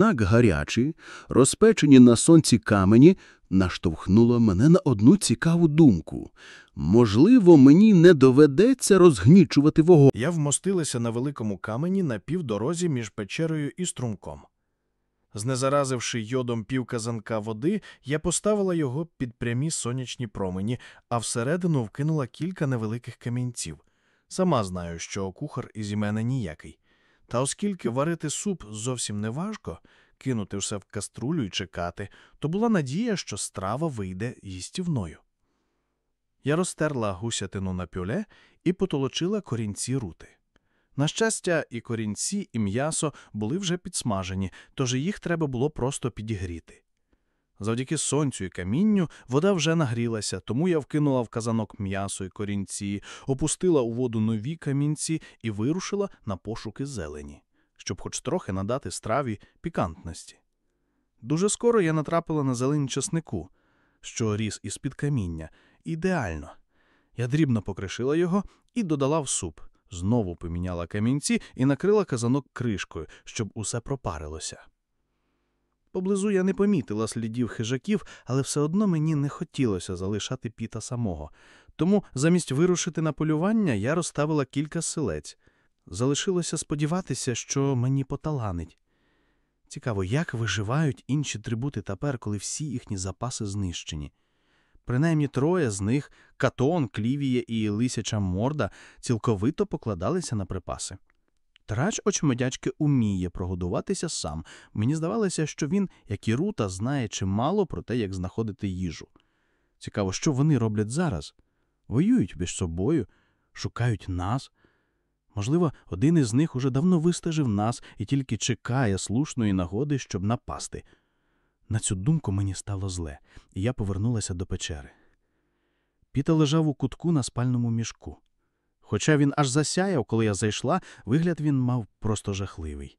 Так гарячі, розпечені на сонці камені, наштовхнуло мене на одну цікаву думку. Можливо, мені не доведеться розгнічувати вогонь. Я вмостилася на великому камені на півдорозі між печерою і струмком. Знезаразивши йодом пів казанка води, я поставила його під прямі сонячні промені, а всередину вкинула кілька невеликих камінців. Сама знаю, що кухар із мене ніякий. Та оскільки варити суп зовсім не важко, кинути все в каструлю і чекати, то була надія, що страва вийде їстівною. Я розтерла гусятину на пюле і потолочила корінці рути. На щастя, і корінці, і м'ясо були вже підсмажені, тож їх треба було просто підігріти. Завдяки сонцю і камінню вода вже нагрілася, тому я вкинула в казанок м'ясо і корінці, опустила у воду нові камінці і вирушила на пошуки зелені, щоб хоч трохи надати страві пікантності. Дуже скоро я натрапила на зелень часнику, що ріс із-під каміння, ідеально. Я дрібно покришила його і додала в суп, знову поміняла камінці і накрила казанок кришкою, щоб усе пропарилося. Поблизу я не помітила слідів хижаків, але все одно мені не хотілося залишати піта самого. Тому замість вирушити на полювання я розставила кілька селець. Залишилося сподіватися, що мені поталанить. Цікаво, як виживають інші трибути тепер, коли всі їхні запаси знищені. Принаймні троє з них катон, клівія і лисяча морда цілковито покладалися на припаси. Трач очмодячки уміє прогодуватися сам. Мені здавалося, що він, як і рута, знає чимало про те, як знаходити їжу. Цікаво, що вони роблять зараз? Воюють між собою, шукають нас. Можливо, один із них уже давно вистежив нас і тільки чекає слушної нагоди, щоб напасти. На цю думку мені стало зле, і я повернулася до печери. Піта лежав у кутку на спальному мішку. Хоча він аж засяяв, коли я зайшла, вигляд він мав просто жахливий.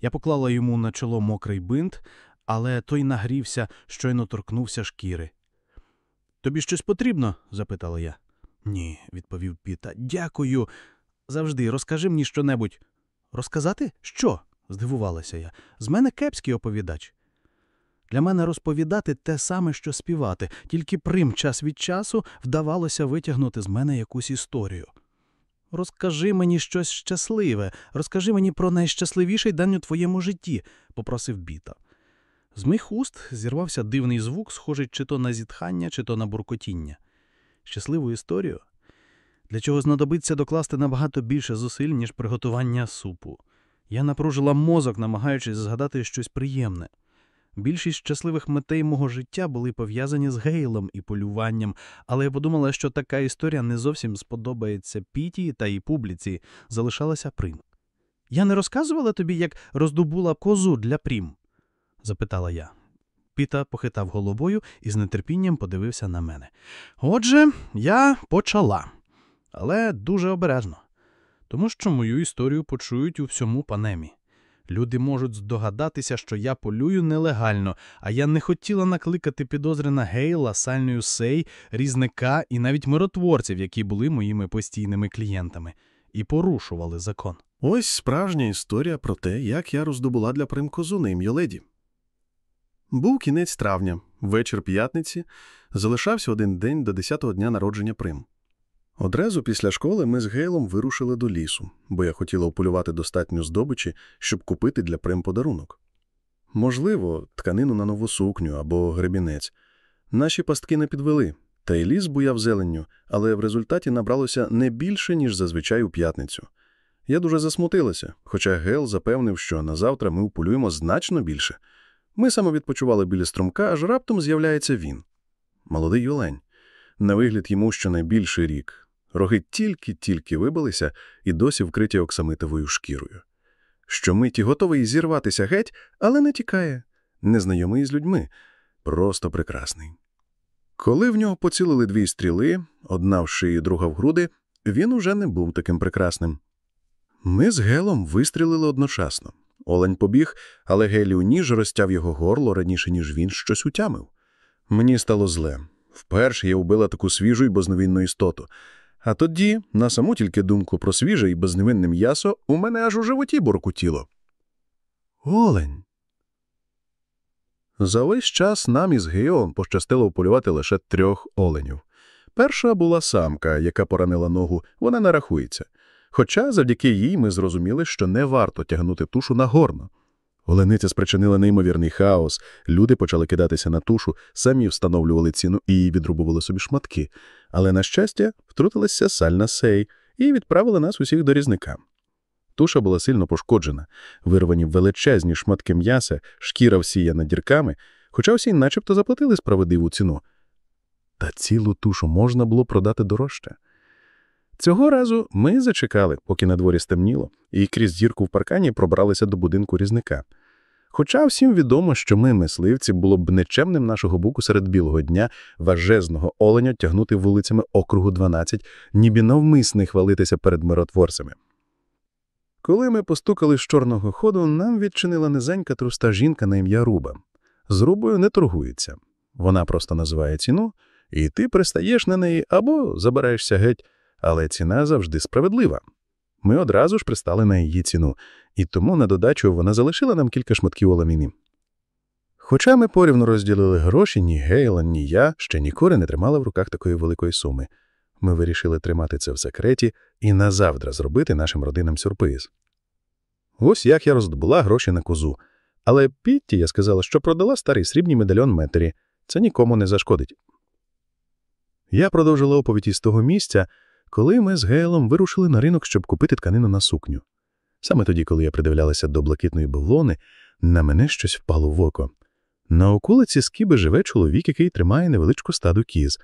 Я поклала йому на чоло мокрий бинт, але той нагрівся, щойно торкнувся шкіри. Тобі щось потрібно? запитала я. Ні, відповів Піта. Дякую. Завжди розкажи мені щонебудь. Розказати? Що? здивувалася я. З мене кепський оповідач. Для мене розповідати те саме, що співати, тільки прим час від часу вдавалося витягнути з мене якусь історію. Розкажи мені щось щасливе, розкажи мені про найщасливіший день у твоєму житті, попросив біта. З моїх уст зірвався дивний звук, схожий чи то на зітхання, чи то на буркотіння. Щасливу історію? Для чого знадобиться докласти набагато більше зусиль, ніж приготування супу. Я напружила мозок, намагаючись згадати щось приємне. Більшість щасливих метей мого життя були пов'язані з гейлом і полюванням, але я подумала, що така історія не зовсім сподобається Піті та і публіці, залишалася прим. Я не розказувала тобі, як роздобула козу для прім? запитала я. Піта похитав головою і з нетерпінням подивився на мене. Отже, я почала, але дуже обережно, тому що мою історію почують у всьому панемі. Люди можуть здогадатися, що я полюю нелегально, а я не хотіла накликати підозри на Гейла, Сальною Сей, різника і навіть миротворців, які були моїми постійними клієнтами, і порушували закон. Ось справжня історія про те, як я роздобула для Прим козу на ім'я леді. Був кінець травня, вечір п'ятниці, залишався один день до 10-го дня народження Прим. Одразу після школи ми з Гейлом вирушили до лісу, бо я хотіла ополювати достатньо здобичі, щоб купити для Прим подарунок. Можливо, тканину на нову сукню або гребінець. Наші пастки не підвели, та й ліс буяв зеленню, але в результаті набралося не більше, ніж зазвичай у п'ятницю. Я дуже засмутилася, хоча Гейл запевнив, що на завтра ми уполюємо значно більше. Ми самовідпочивали біля струмка, аж раптом з'являється він. Молодий юлень. На вигляд йому щонайбільший рік. Роги тільки-тільки вибилися і досі вкриті оксамитовою шкірою. Щомиті готовий зірватися геть, але не тікає, незнайомий з людьми, просто прекрасний. Коли в нього поцілили дві стріли, одна в шиї, друга в груди, він уже не був таким прекрасним. Ми з Гелом вистрілили одночасно. Олень побіг, але Гелі у ніж розтяв його горло раніше, ніж він щось утямив. Мені стало зле. Вперше я вбила таку свіжу й безновінну істоту. А тоді, на саму тільки думку про свіже і безневинне м'ясо, у мене аж у животі буркутіло. Олень. За весь час нам із Геолом пощастило вполювати лише трьох оленів. Перша була самка, яка поранила ногу, вона не рахується. Хоча завдяки їй ми зрозуміли, що не варто тягнути тушу на горно. Олениця спричинила неймовірний хаос, люди почали кидатися на тушу, самі встановлювали ціну і відрубували собі шматки. Але, на щастя, втрутилася сальна сей і відправила нас усіх до різника. Туша була сильно пошкоджена, вирвані величезні шматки м'яса, шкіра всіяна дірками, хоча всі начебто заплатили справедливу ціну. Та цілу тушу можна було продати дорожче. Цього разу ми зачекали, поки на дворі стемніло, і крізь дірку в паркані пробралися до будинку різника. Хоча всім відомо, що ми, мисливці, було б нечемним нашого боку серед білого дня важезного оленя тягнути вулицями округу 12, ніби навмисне хвалитися перед миротворцями. Коли ми постукали з чорного ходу, нам відчинила низенька труста жінка на ім'я Руба. З Рубою не торгується. Вона просто називає ціну, і ти пристаєш на неї або забираєшся геть, але ціна завжди справедлива. Ми одразу ж пристали на її ціну, і тому на додачу вона залишила нам кілька шматків оламіни. Хоча ми порівну розділили гроші, ні Гейлан, ні я ще ніколи не тримали в руках такої великої суми. Ми вирішили тримати це в секреті і назавтра зробити нашим родинам сюрприз. Ось як я роздобула гроші на козу. Але Пітті я сказала, що продала старий срібний медальон Метері. Це нікому не зашкодить. Я продовжила оповідь із того місця, коли ми з Гейлом вирушили на ринок, щоб купити тканину на сукню. Саме тоді, коли я придивлялася до блакитної бавлони, на мене щось впало в око. На околиці скіби живе чоловік, який тримає невеличку стаду кіз.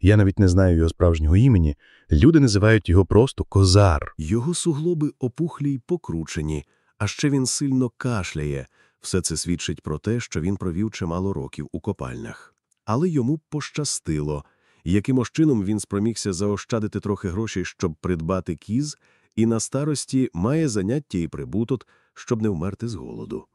Я навіть не знаю його справжнього імені. Люди називають його просто козар. Його суглоби опухлі й покручені, а ще він сильно кашляє. Все це свідчить про те, що він провів чимало років у копальнях. Але йому пощастило. Якимось чином він спромігся заощадити трохи грошей, щоб придбати кіз, і на старості має заняття і прибуток, щоб не вмерти з голоду.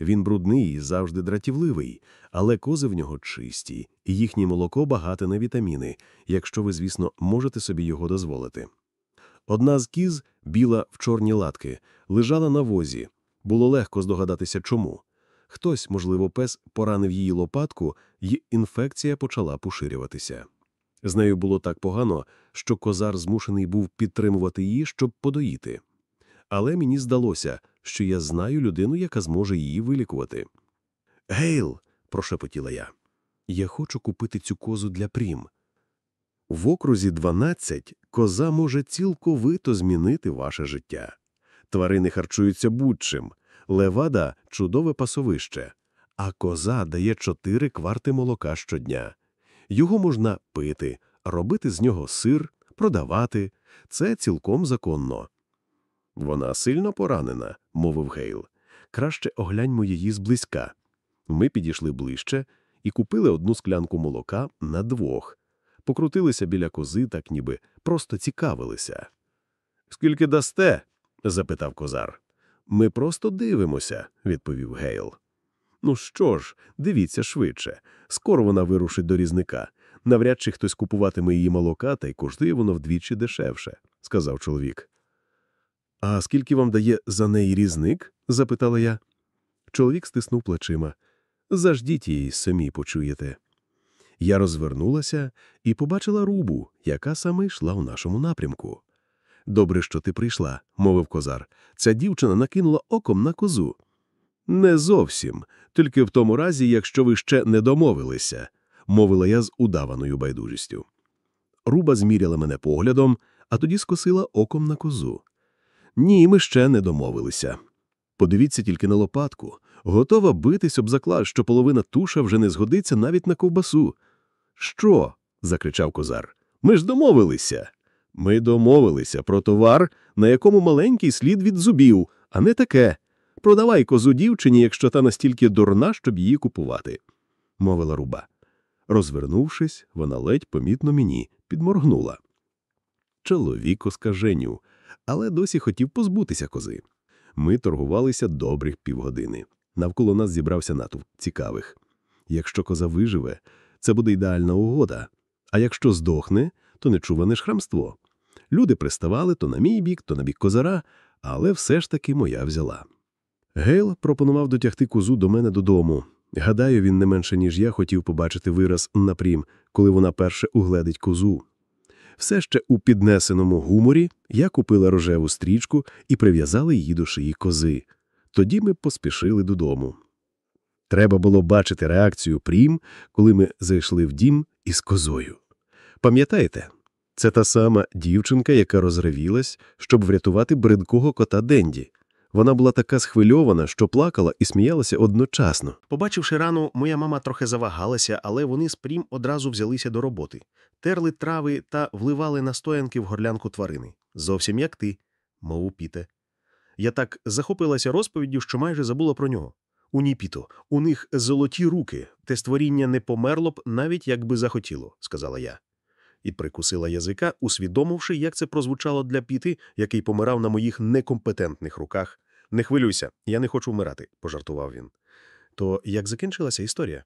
Він брудний і завжди дратівливий, але кози в нього чисті, і їхнє молоко багате на вітаміни, якщо ви, звісно, можете собі його дозволити. Одна з кіз, біла в чорні латки, лежала на возі. Було легко здогадатися, чому. Хтось, можливо, пес поранив її лопатку, і інфекція почала поширюватися. З нею було так погано, що козар змушений був підтримувати її, щоб подоїти. Але мені здалося, що я знаю людину, яка зможе її вилікувати. Гейл, прошепотіла я, я хочу купити цю козу для прім. В окрузі 12 коза може цілковито змінити ваше життя. Тварини харчуються будь-чим, левада чудове пасовище, а коза дає 4 кварти молока щодня. Його можна пити, робити з нього сир, продавати. Це цілком законно. Вона сильно поранена, мовив Гейл. Краще огляньмо її зблизька. Ми підійшли ближче і купили одну склянку молока на двох. Покрутилися біля кози, так ніби просто цікавилися. Скільки дасте? запитав козар. Ми просто дивимося, відповів Гейл. Ну що ж, дивіться швидше. Скоро вона вирушить до різника. Навряд чи хтось купуватиме її молока, та й коштує воно вдвічі дешевше, сказав чоловік. А скільки вам дає за неї різник? запитала я. Чоловік стиснув плечима. Заждіть її, самі почуєте. Я розвернулася і побачила рубу, яка саме йшла у нашому напрямку. Добре, що ти прийшла, мовив козар. Ця дівчина накинула оком на козу. Не зовсім, тільки в тому разі, якщо ви ще не домовилися, мовила я з удаваною байдужістю. Руба зміряла мене поглядом, а тоді скосила оком на козу. Ні, ми ще не домовилися. Подивіться тільки на лопатку. Готова битись об заклад, що половина туша вже не згодиться навіть на ковбасу. Що? закричав козар. Ми ж домовилися. Ми домовилися про товар, на якому маленький слід від зубів, а не таке. Продавай козу дівчині, якщо та настільки дурна, щоб її купувати, мовила руба. Розвернувшись, вона ледь помітно мені підморгнула. Чоловік оскаженів, але досі хотів позбутися кози. Ми торгувалися добрих півгодини. Навколо нас зібрався натовп цікавих. Якщо коза виживе, це буде ідеальна угода. А якщо здохне, то нечуване шрамство. Люди приставали то на мій бік, то на бік козара, але все ж таки моя взяла. Гейл пропонував дотягти козу до мене додому. Гадаю, він не менше, ніж я хотів побачити вираз напрім, коли вона перше угледить козу. Все ще у піднесеному гуморі я купила рожеву стрічку і прив'язала її до шиї кози. Тоді ми поспішили додому. Треба було бачити реакцію прім, коли ми зайшли в дім із козою. Пам'ятаєте, це та сама дівчинка, яка розревілась, щоб врятувати бридкого кота Денді. Вона була така схвильована, що плакала і сміялася одночасно. Побачивши рану, моя мама трохи завагалася, але вони з прім одразу взялися до роботи. Терли трави та вливали настоянки в горлянку тварини. Зовсім як ти, мовив Піте. Я так захопилася розповіддю, що майже забула про нього. У Ніпіто, у них золоті руки, те створіння не померло б, навіть якби захотіло, сказала я. І прикусила язика, усвідомивши, як це прозвучало для Піти, який помирав на моїх некомпетентних руках. Не хвилюйся, я не хочу вмирати, пожартував він. То як закінчилася історія?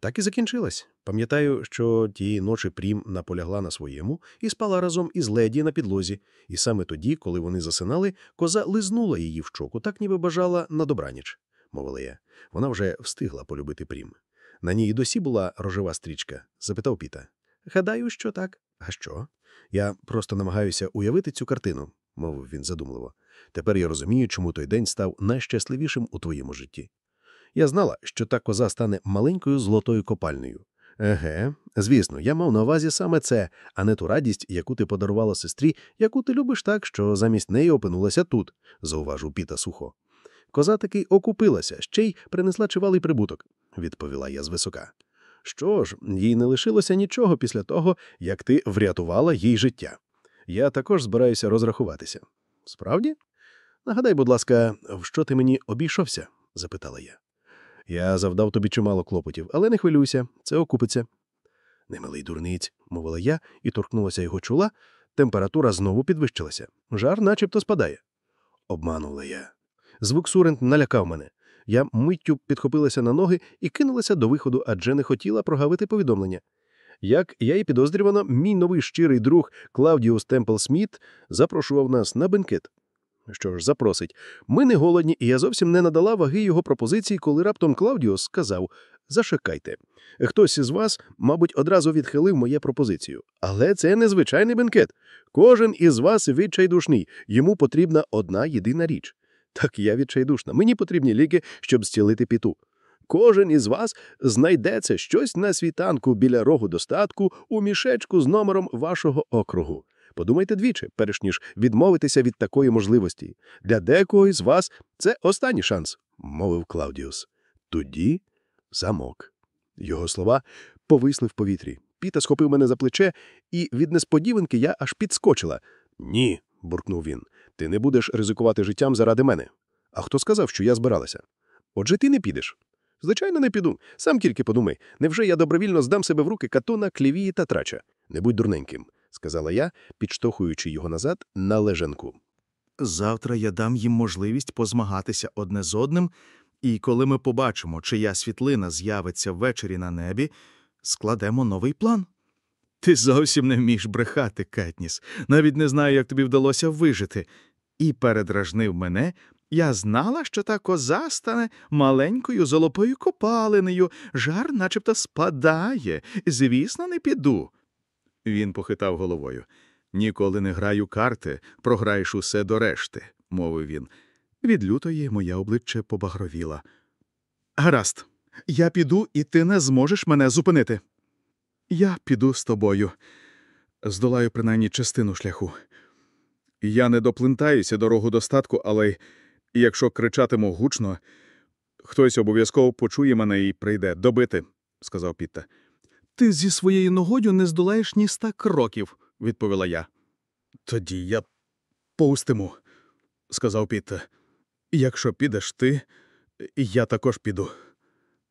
Так і закінчилась. Пам'ятаю, що тієї ночі Прім наполягла на своєму і спала разом із леді на підлозі, і саме тоді, коли вони засинали, коза лизнула її в щоку, так ніби бажала на добраніч, мовила я. Вона вже встигла полюбити Прім. На ній досі була рожева стрічка? запитав Піта. Гадаю, що так. А що? Я просто намагаюся уявити цю картину, мовив він задумливо. Тепер я розумію, чому той день став найщасливішим у твоєму житті. Я знала, що та коза стане маленькою золотою копальнею. Еге, звісно, я мав на увазі саме це, а не ту радість, яку ти подарувала сестрі, яку ти любиш так, що замість неї опинулася тут, зауважив Піта сухо. Коза таки окупилася, ще й принесла чивалий прибуток, відповіла я звисока. Що ж, їй не лишилося нічого після того, як ти врятувала їй життя. Я також збираюся розрахуватися. Справді? Нагадай, будь ласка, в що ти мені обійшовся? запитала я. Я завдав тобі чимало клопотів, але не хвилюйся, це окупиться. Немилий дурниць, мовила я і торкнулася його чола. Температура знову підвищилася. Жар начебто спадає. Обманула я. Звук Сурент налякав мене. Я миттю підхопилася на ноги і кинулася до виходу, адже не хотіла прогавити повідомлення. Як я і підозрювала, мій новий щирий друг Клаудіус Темпл Сміт запрошував нас на бенкет. Що ж, запросить. Ми не голодні, і я зовсім не надала ваги його пропозиції, коли раптом Клаудіус сказав Зачекайте. Хтось із вас, мабуть, одразу відхилив мою пропозицію. Але це незвичайний бенкет. Кожен із вас відчайдушний. Йому потрібна одна єдина річ. Так я відчайдушна. Мені потрібні ліки, щоб зцілити Піту. Кожен із вас знайдеться щось на світанку біля рогу достатку у мішечку з номером вашого округу. Подумайте двічі, перш ніж відмовитися від такої можливості. Для декого із вас це останній шанс, мовив Клаудіус. Тоді замок. Його слова повисли в повітрі. Піта схопив мене за плече, і від несподіванки я аж підскочила. Ні, буркнув він. Ти не будеш ризикувати життям заради мене. А хто сказав, що я збиралася? Отже, ти не підеш. Звичайно, не піду. Сам тільки подумай, невже я добровільно здам себе в руки катона, клівії та трача? Не будь дурненьким, сказала я, підштовхуючи його назад на лежанку. Завтра я дам їм можливість позмагатися одне з одним, і коли ми побачимо, чия світлина з'явиться ввечері на небі, складемо новий план. Ти зовсім не вмієш брехати, Кетніс. Навіть не знаю, як тобі вдалося вижити. І передражнив мене. Я знала, що та коза стане маленькою золотою копалинею. Жар начебто спадає. Звісно, не піду. Він похитав головою. Ніколи не граю карти, програєш усе до решти, мовив він. Від лютої моє обличчя побагровіло. Гаразд, я піду, і ти не зможеш мене зупинити. Я піду з тобою. Здолаю принаймні частину шляху. Я не доплентаюся дорогу достатку, але якщо кричатиму гучно, хтось обов'язково почує мене і прийде добити, сказав Пітта. Ти зі своєю ногою не здолаєш ні ста кроків, відповіла я. Тоді я повстиму, сказав Пітта. Якщо підеш ти, я також піду.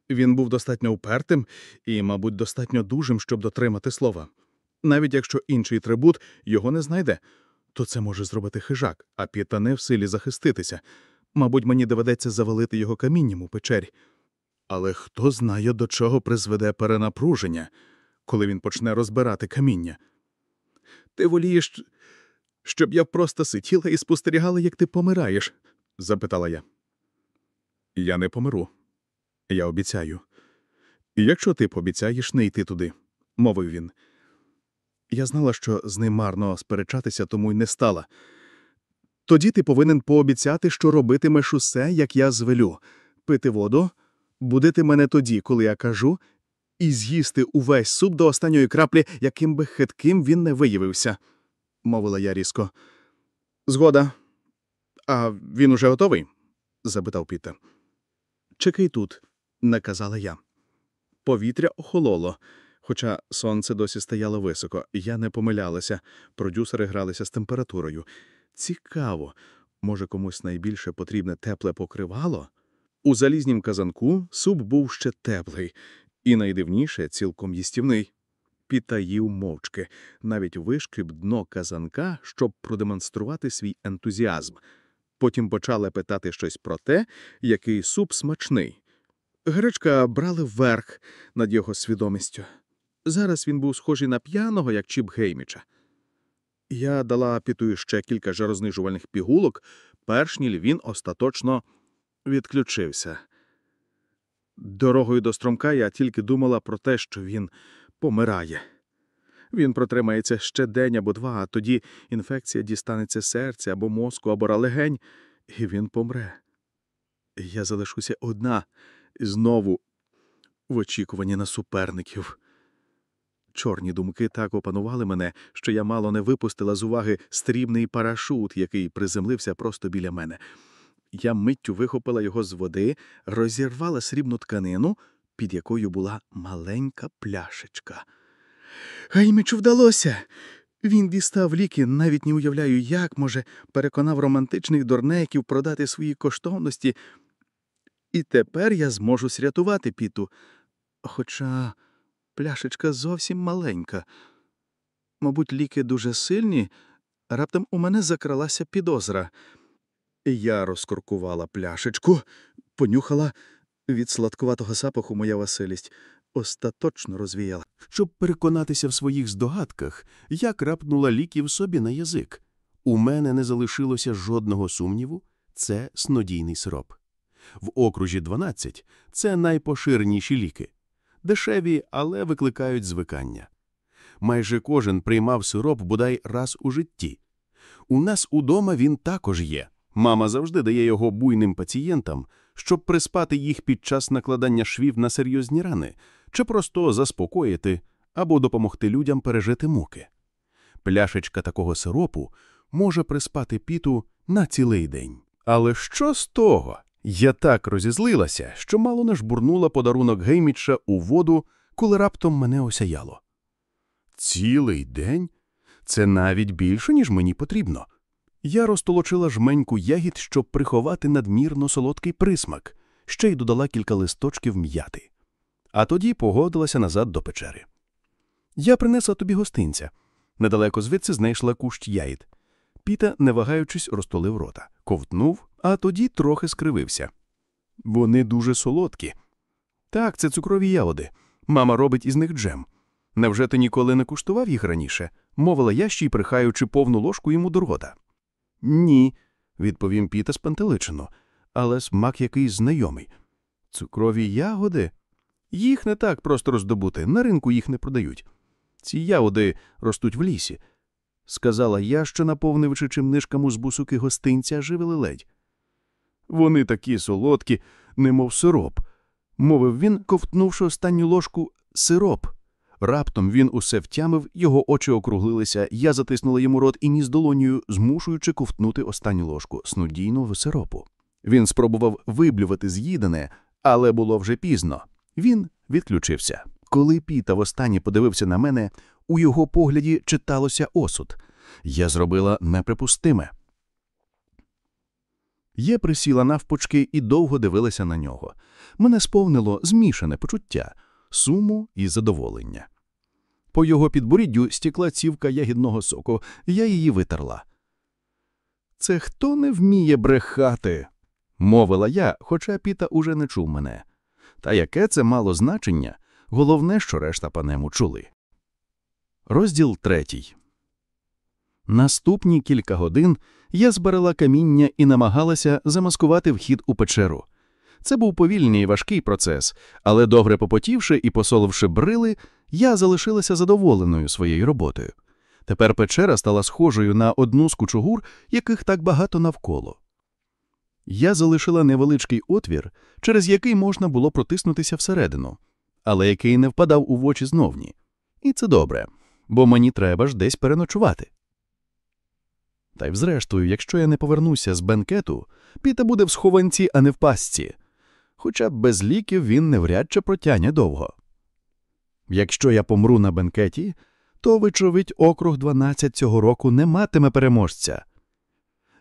Він був достатньо упертим і, мабуть, достатньо дужим, щоб дотримати слова. Навіть якщо інший трибут його не знайде, то це може зробити хижак, а Піта не в силі захиститися. Мабуть, мені доведеться завалити його камінням у печері. Але хто знає, до чого призведе перенапруження, коли він почне розбирати каміння? Ти волієш, щоб я просто сиділа і спостерігала, як ти помираєш? запитала я. Я не помиру. Я обіцяю. Якщо ти пообіцяєш не йти туди, мовив він. Я знала, що з ним марно сперечатися, тому й не стала. Тоді ти повинен пообіцяти, що робитимеш усе, як я звелю, пити воду, будити мене тоді, коли я кажу, і з'їсти увесь суп до останньої краплі, яким би хитким він не виявився, мовила я різко. Згода. А він уже готовий? запитав Пітер. Чекай тут, наказала я. Повітря охололо. Хоча сонце досі стояло високо, я не помилялася, продюсери гралися з температурою. Цікаво, може, комусь найбільше потрібне тепле покривало? У залізнім казанку суп був ще теплий, і найдивніше цілком їстівний. Підтаїв мовчки, навіть вишкріб дно казанка, щоб продемонструвати свій ентузіазм. Потім почали питати щось про те, який суп смачний. Гречка брали вверх над його свідомістю. Зараз він був схожий на п'яного, як Чіп Гейміча. Я дала Піту ще кілька жарознижувальних пігулок, перш ніж він остаточно відключився. Дорогою до стромка я тільки думала про те, що він помирає. Він протримається ще день або два, а тоді інфекція дістанеться серця або мозку, або ралегень, і він помре. Я залишуся одна знову в очікуванні на суперників. Чорні думки так опанували мене, що я мало не випустила з уваги стрібний парашут, який приземлився просто біля мене. Я миттю вихопила його з води, розірвала срібну тканину, під якою була маленька пляшечка. Гаймічу вдалося. Він дістав ліки, навіть не уявляю, як, може, переконав романтичних дурнеків продати свої коштовності. І тепер я зможу срятувати піту. Хоча пляшечка зовсім маленька. Мабуть, ліки дуже сильні, раптом у мене закралася підозра. Я розкоркувала пляшечку, понюхала від сладкуватого запаху моя веселість остаточно розвіяла. Щоб переконатися в своїх здогадках, я крапнула ліків собі на язик. У мене не залишилося жодного сумніву – це снодійний сироп. В окружі 12 – це найпоширеніші ліки. Дешеві, але викликають звикання. Майже кожен приймав сироп бодай раз у житті. У нас удома він також є. Мама завжди дає його буйним пацієнтам, щоб приспати їх під час накладання швів на серйозні рани, чи просто заспокоїти або допомогти людям пережити муки. Пляшечка такого сиропу може приспати піту на цілий день. Але що з того? Я так розізлилася, що мало не жбурнула подарунок Гейміча у воду, коли раптом мене осяяло. Цілий день? Це навіть більше, ніж мені потрібно. Я розтолочила жменьку ягід, щоб приховати надмірно солодкий присмак, ще й додала кілька листочків м'яти. А тоді погодилася назад до печери. Я принесла тобі гостинця. Недалеко звідси знайшла кущ яїд. Піта, не вагаючись, розтолив рота, ковтнув, а тоді трохи скривився. Вони дуже солодкі. Так, це цукрові ягоди. Мама робить із них джем. Невже ти ніколи не куштував їх раніше? мовила я ще й прихаючи повну ложку йому до рота. Ні, відповім Піта спантеличено, але смак якийсь знайомий. Цукрові ягоди? Їх не так просто роздобути, на ринку їх не продають. Ці ягоди ростуть в лісі, сказала я, що наповнивши чим нишками з бусуки гостинця, живили ледь. Вони такі солодкі, немов сироп, мовив він, ковтнувши останню ложку сироп. Раптом він усе втямив, його очі округлилися, я затиснула йому рот і ніс долонію, змушуючи ковтнути останню ложку снудійного сиропу. Він спробував виблювати з'їдене, але було вже пізно. Він відключився. Коли Піта востаннє подивився на мене, у його погляді читалося осуд. Я зробила неприпустиме. Я присіла навпочки і довго дивилася на нього. Мене сповнило змішане почуття, суму і задоволення. По його підборіддю стікла цівка ягідного соку, я її витерла. Це хто не вміє брехати? мовила я, хоча Піта уже не чув мене. Та яке це мало значення, головне, що решта панему чули. Розділ третій. Наступні кілька годин я збирала каміння і намагалася замаскувати вхід у печеру. Це був повільний і важкий процес, але добре попотівши і посоливши брили, я залишилася задоволеною своєю роботою. Тепер печера стала схожою на одну з кучугур, яких так багато навколо. Я залишила невеличкий отвір, через який можна було протиснутися всередину, але який не впадав у вочі зновні. І це добре, бо мені треба ж десь переночувати. Та й взрештою, якщо я не повернуся з бенкету, Піта буде в схованці, а не в пастці. Хоча без ліків він невряд чи протягне довго. Якщо я помру на бенкеті, то, вочевидь, округ 12 цього року не матиме переможця.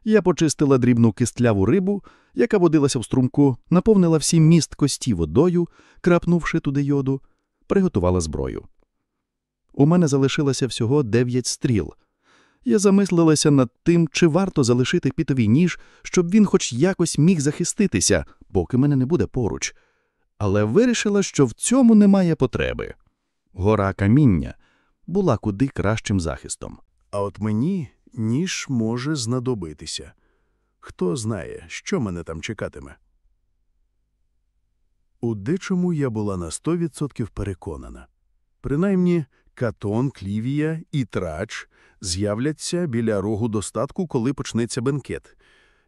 Я почистила дрібну кистляву рибу, яка водилася в струмку, наповнила всі міст кості водою, крапнувши туди йоду, приготувала зброю. У мене залишилося всього дев'ять стріл. Я замислилася над тим, чи варто залишити пітовий ніж, щоб він хоч якось міг захиститися, поки мене не буде поруч. Але вирішила, що в цьому немає потреби. Гора каміння була куди кращим захистом. А от мені ніж може знадобитися. Хто знає, що мене там чекатиме. У дечому я була на 100% переконана. Принаймні, Катон, Клівія і Трач з'являться біля рогу достатку, коли почнеться бенкет.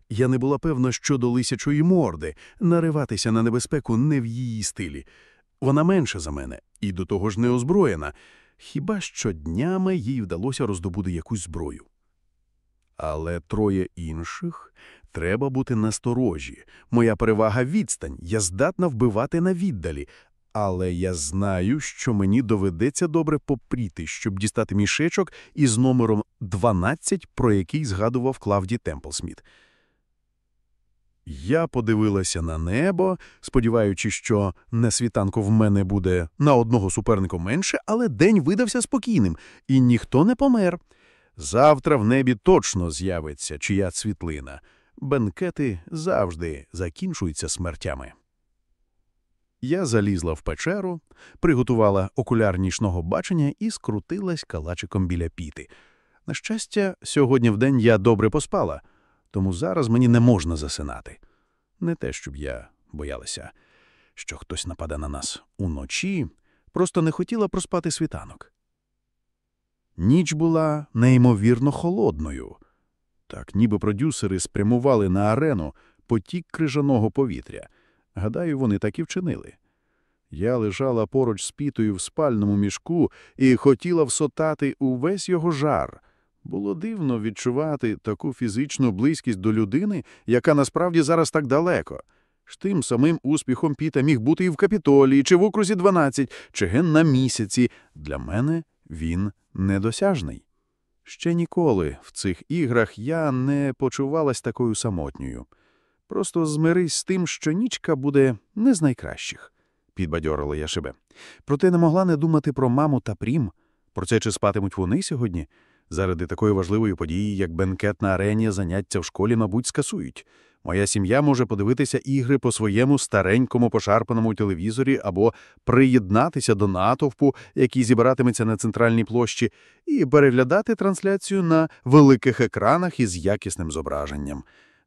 Я не була певна щодо лисячої морди, нариватися на небезпеку не в її стилі. Вона менша за мене і до того ж не озброєна, хіба що днями їй вдалося роздобути якусь зброю. Але троє інших треба бути насторожі. Моя перевага відстань, я здатна вбивати на віддалі. Але я знаю, що мені доведеться добре попріти, щоб дістати мішечок із номером 12, про який згадував Клавді Темплсміт. Я подивилася на небо, сподіваючись, що на світанку в мене буде на одного суперника менше, але день видався спокійним, і ніхто не помер. Завтра в небі точно з'явиться чия світлина. Бенкети завжди закінчуються смертями. Я залізла в печеру, приготувала окуляр нічного бачення і скрутилась калачиком біля піти. На щастя, сьогодні вдень я добре поспала, тому зараз мені не можна засинати. Не те, щоб я боялася, що хтось нападе на нас уночі, просто не хотіла проспати світанок. Ніч була неймовірно холодною. Так, ніби продюсери спрямували на арену потік крижаного повітря. Гадаю, вони так і вчинили. Я лежала поруч з пітою в спальному мішку і хотіла всотати увесь його жар. Було дивно відчувати таку фізичну близькість до людини, яка насправді зараз так далеко. Ж тим самим успіхом Піта міг бути і в Капітолії, чи в окрузі 12, чи ген на місяці. Для мене він недосяжний. Ще ніколи в цих іграх я не почувалась такою самотньою. Просто змирись з тим, що нічка буде не з найкращих, підбадьорила я себе. Проте не могла не думати про маму та прім. Про це чи спатимуть вони сьогодні? Заради такої важливої події, як бенкет на арені, заняття в школі, мабуть, скасують. Моя сім'я може подивитися ігри по своєму старенькому пошарпаному телевізорі або приєднатися до натовпу, який зібратиметься на центральній площі, і переглядати трансляцію на великих екранах із якісним зображенням.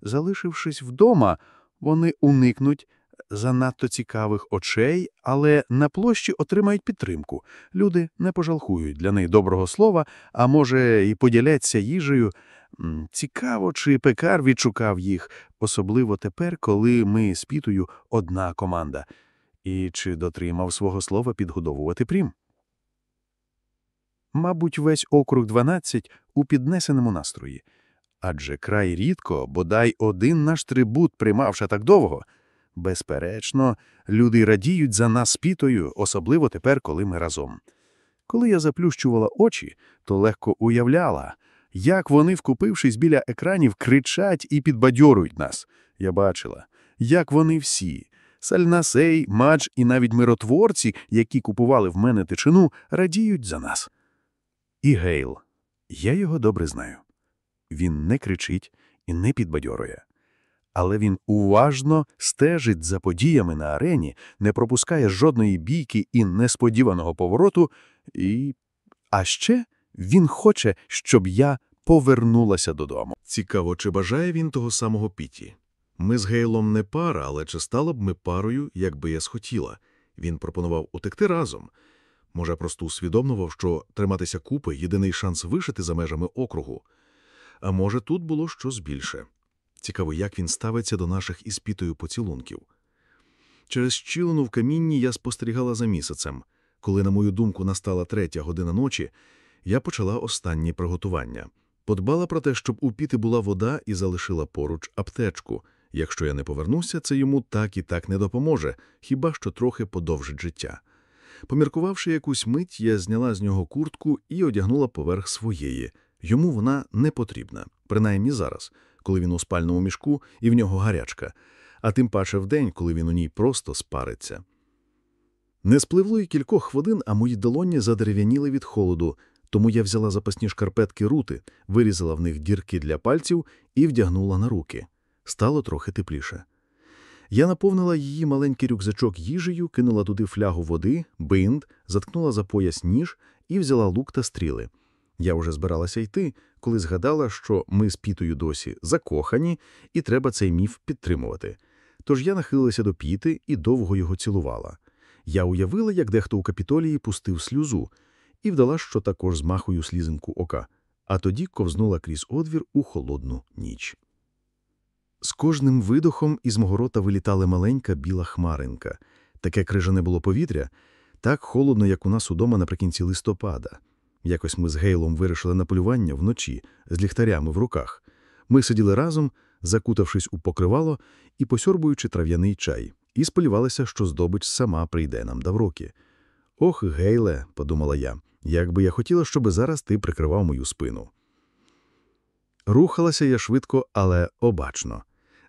Залишившись вдома, вони уникнуть занадто цікавих очей, але на площі отримають підтримку. Люди не пожалкують для неї доброго слова, а може, і поділяться їжею. Цікаво, чи пекар відшукав їх, особливо тепер, коли ми з Пітою одна команда, і чи дотримав свого слова підгодовувати прім. Мабуть, весь округ 12 у піднесеному настрої. Адже край рідко, бодай один наш трибут приймавши так довго. Безперечно, люди радіють за нас Пітою, особливо тепер, коли ми разом. Коли я заплющувала очі, то легко уявляла, як вони, вкупившись біля екранів, кричать і підбадьорують нас. Я бачила, як вони всі – Сальнасей, Мадж і навіть миротворці, які купували в мене тичину, радіють за нас. І Гейл. Я його добре знаю. Він не кричить і не підбадьорує. Але він уважно стежить за подіями на арені, не пропускає жодної бійки і несподіваного повороту, і... А ще він хоче, щоб я повернулася додому. Цікаво, чи бажає він того самого Піті? Ми з Гейлом не пара, але чи стала б ми парою, якби я схотіла? Він пропонував утекти разом. Може, просто усвідомлював, що триматися купи – єдиний шанс вишити за межами округу. А може, тут було щось більше. Цікаво, як він ставиться до наших із пітою поцілунків. Через щілину в камінні я спостерігала за місяцем. Коли, на мою думку, настала третя година ночі, я почала останні приготування. Подбала про те, щоб у піти була вода і залишила поруч аптечку. Якщо я не повернуся, це йому так і так не допоможе, хіба що трохи подовжить життя. Поміркувавши якусь мить, я зняла з нього куртку і одягнула поверх своєї. Йому вона не потрібна, принаймні зараз, коли він у спальному мішку і в нього гарячка, а тим паче вдень, коли він у ній просто спариться. Не спливло й кількох хвилин, а мої долоні задерев'яніли від холоду, тому я взяла запасні шкарпетки рути, вирізала в них дірки для пальців і вдягнула на руки. Стало трохи тепліше. Я наповнила її маленький рюкзачок їжею, кинула туди флягу води, бинт, заткнула за пояс ніж і взяла лук та стріли. Я вже збиралася йти, коли згадала, що ми з Пітою досі закохані, і треба цей міф підтримувати. Тож я нахилилася до Піти і довго його цілувала. Я уявила, як дехто у капітолії пустив сльозу, і вдала, що також змахую слізинку ока, а тоді ковзнула крізь одвір у холодну ніч. З кожним видохом із мого рота вилітала маленька біла хмаринка. Таке крижане було повітря, так холодно, як у нас удома наприкінці листопада. Якось ми з Гейлом вирішили на полювання вночі з ліхтарями в руках. Ми сиділи разом, закутавшись у покривало і посьорбуючи трав'яний чай, і сподівалися, що здобич сама прийде нам до вроки. Ох, Гейле, подумала я, як би я хотіла, щоб зараз ти прикривав мою спину. Рухалася я швидко, але обачно.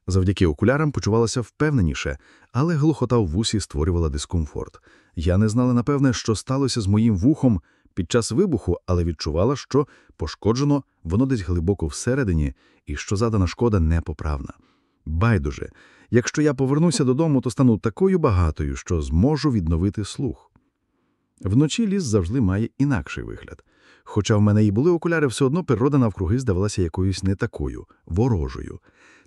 Завдяки окулярам почувалася впевненіше, але глухота в вусі створювала дискомфорт. Я не знала, напевне, що сталося з моїм вухом під час вибуху, але відчувала, що пошкоджено воно десь глибоко всередині і що задана шкода непоправна. Байдуже, якщо я повернуся додому, то стану такою багатою, що зможу відновити слух. Вночі ліс завжди має інакший вигляд. Хоча в мене і були окуляри, все одно природа навкруги здавалася якоюсь не такою, ворожою.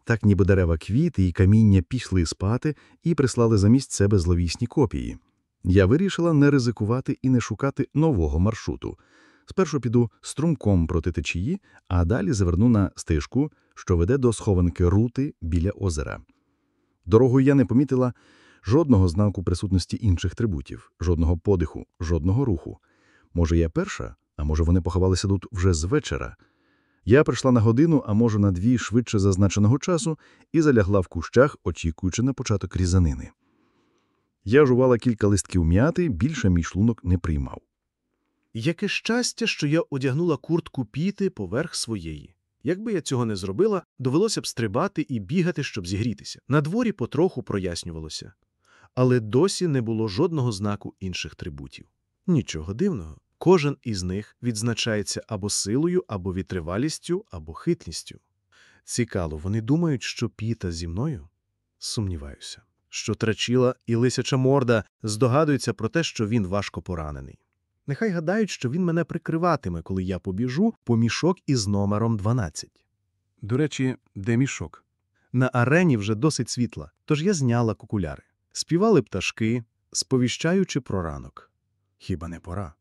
Так ніби дерева квіти і каміння пішли спати і прислали замість себе зловісні копії. Я вирішила не ризикувати і не шукати нового маршруту. Спершу піду струмком проти течії, а далі заверну на стежку, що веде до схованки рути біля озера. Дорогою я не помітила жодного знаку присутності інших трибутів, жодного подиху, жодного руху. Може, я перша, а може, вони поховалися тут вже з вечора. Я прийшла на годину, а може, на дві швидше зазначеного часу, і залягла в кущах, очікуючи на початок різанини. Я жувала кілька листків м'яти, більше мій шлунок не приймав. Яке щастя, що я одягнула куртку піти поверх своєї. Якби я цього не зробила, довелося б стрибати і бігати, щоб зігрітися. На дворі потроху прояснювалося. Але досі не було жодного знаку інших трибутів. Нічого дивного. Кожен із них відзначається або силою, або вітривалістю, або хитрістю. Цікаво, вони думають, що піта зі мною? Сумніваюся. Що трачіла і лисяча морда здогадуються про те, що він важко поранений. Нехай гадають, що він мене прикриватиме, коли я побіжу по мішок із номером 12. До речі, де мішок? На арені вже досить світла, тож я зняла кукуляри. Співали пташки, сповіщаючи про ранок. Хіба не пора?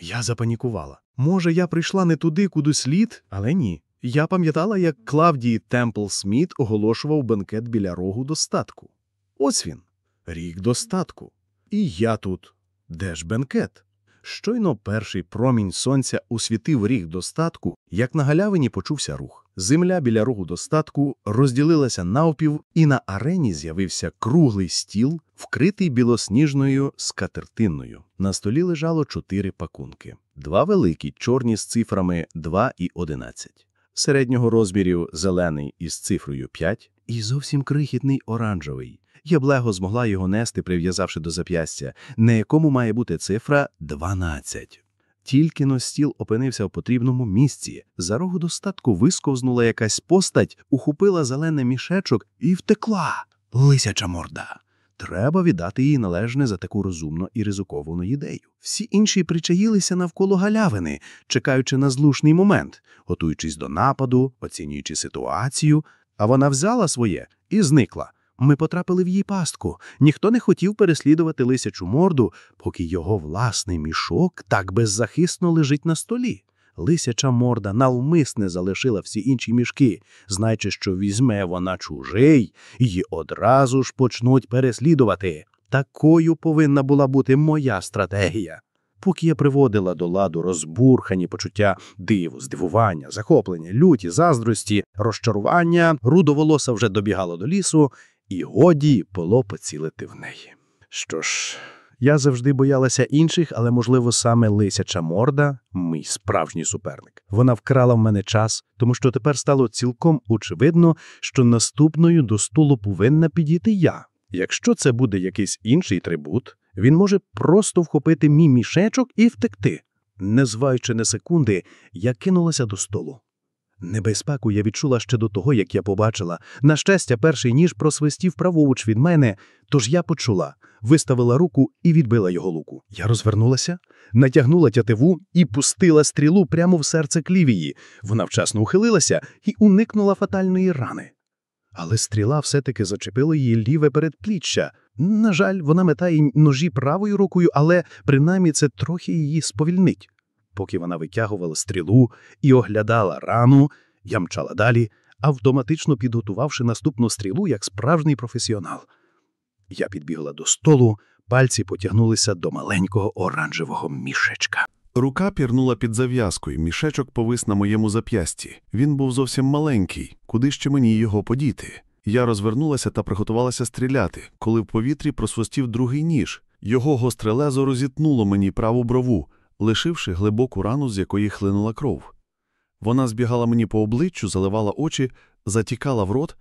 Я запанікувала. Може, я прийшла не туди, куди слід, але ні. Я пам'ятала, як Клавдій Темпл Сміт оголошував бенкет біля рогу достатку. Ось він, рік достатку. І я тут. Де ж бенкет? Щойно перший промінь сонця освітив ріг достатку, як на галявині почувся рух. Земля біля рогу достатку розділилася навпів, і на арені з'явився круглий стіл, вкритий білосніжною скатертинною. На столі лежало чотири пакунки. Два великі, чорні з цифрами 2 і 11. Середнього розмірів зелений із цифрою 5 і зовсім крихітний оранжевий. Яблего змогла його нести, прив'язавши до зап'ястя, на якому має бути цифра 12. Тільки но стіл опинився в потрібному місці. За рогу достатку висковзнула якась постать, ухопила зелений мішечок і втекла. Лисяча морда. Треба віддати їй належне за таку розумну і ризиковану ідею. Всі інші причаїлися навколо галявини, чекаючи на злушний момент, готуючись до нападу, оцінюючи ситуацію. А вона взяла своє і зникла. Ми потрапили в її пастку. Ніхто не хотів переслідувати лисячу морду, поки його власний мішок так беззахисно лежить на столі. Лисяча морда навмисне залишила всі інші мішки, знаючи, що візьме вона чужий, її одразу ж почнуть переслідувати. Такою повинна була бути моя стратегія. Поки я приводила до ладу розбурхані почуття диву, здивування, захоплення, люті, заздрості, розчарування, рудоволоса вже добігало до лісу, і годі було поцілити в неї. Що ж, я завжди боялася інших, але, можливо, саме лисяча морда мій справжній суперник. Вона вкрала в мене час, тому що тепер стало цілком очевидно, що наступною до столу повинна підійти я. Якщо це буде якийсь інший трибут, він може просто вхопити мій мішечок і втекти. Не зваючи на секунди, я кинулася до столу. Небезпеку я відчула ще до того, як я побачила. На щастя, перший ніж просвистів праворуч від мене, тож я почула, виставила руку і відбила його луку. Я розвернулася, натягнула тятиву і пустила стрілу прямо в серце клівії. Вона вчасно ухилилася і уникнула фатальної рани. Але стріла все-таки зачепила її ліве передпліччя. На жаль, вона метає ножі правою рукою, але принаймні це трохи її сповільнить. Поки вона витягувала стрілу і оглядала рану, я мчала далі, автоматично підготувавши наступну стрілу як справжній професіонал. Я підбігла до столу, пальці потягнулися до маленького оранжевого мішечка. Рука пірнула під зав'язкою, мішечок повис на моєму зап'ясті. Він був зовсім маленький, куди ще мені його подіти? Я розвернулася та приготувалася стріляти, коли в повітрі просвистів другий ніж. Його гостре лезо розітнуло мені праву брову, лишивши глибоку рану, з якої хлинула кров. Вона збігала мені по обличчю, заливала очі, затікала в рот.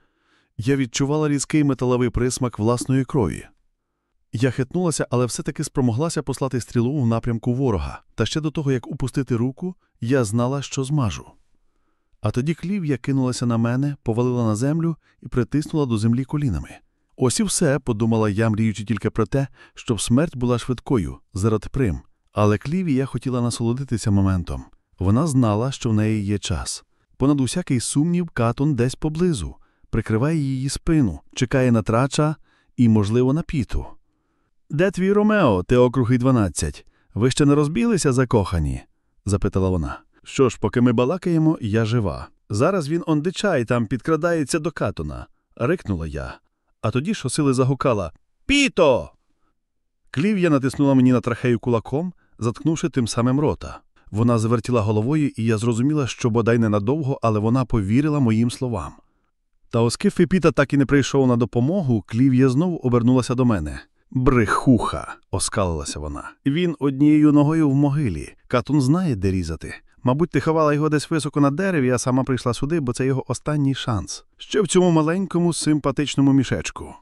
Я відчувала різкий металовий присмак власної крові. Я хитнулася, але все-таки спромоглася послати стрілу в напрямку ворога. Та ще до того, як упустити руку, я знала, що змажу. А тоді клів'я кинулася на мене, повалила на землю і притиснула до землі колінами. Ось і все, подумала я, мріючи тільки про те, щоб смерть була швидкою, заради прим. Але клівія хотіла насолодитися моментом. Вона знала, що в неї є час. Понад усякий сумнів, Катон десь поблизу, прикриває її спину, чекає на трача і, можливо, на піту. Де твій Ромео, ти округи 12? Ви ще не розбілися закохані? запитала вона. Що ж, поки ми балакаємо, я жива. Зараз він ондичай там підкрадається до Катона, рикнула я. А тоді щосили загукала Піто. Клів'я натиснула мені на трахею кулаком, заткнувши тим самим рота. Вона завертіла головою, і я зрозуміла, що бодай ненадовго, але вона повірила моїм словам. Та оскільки Піта так і не прийшов на допомогу, Клів'я знову обернулася до мене. Брехуха, оскалилася вона. Він однією ногою в могилі. Катун знає, де різати. Мабуть, ти ховала його десь високо на дереві, а сама прийшла сюди, бо це його останній шанс. Ще в цьому маленькому симпатичному мішечку.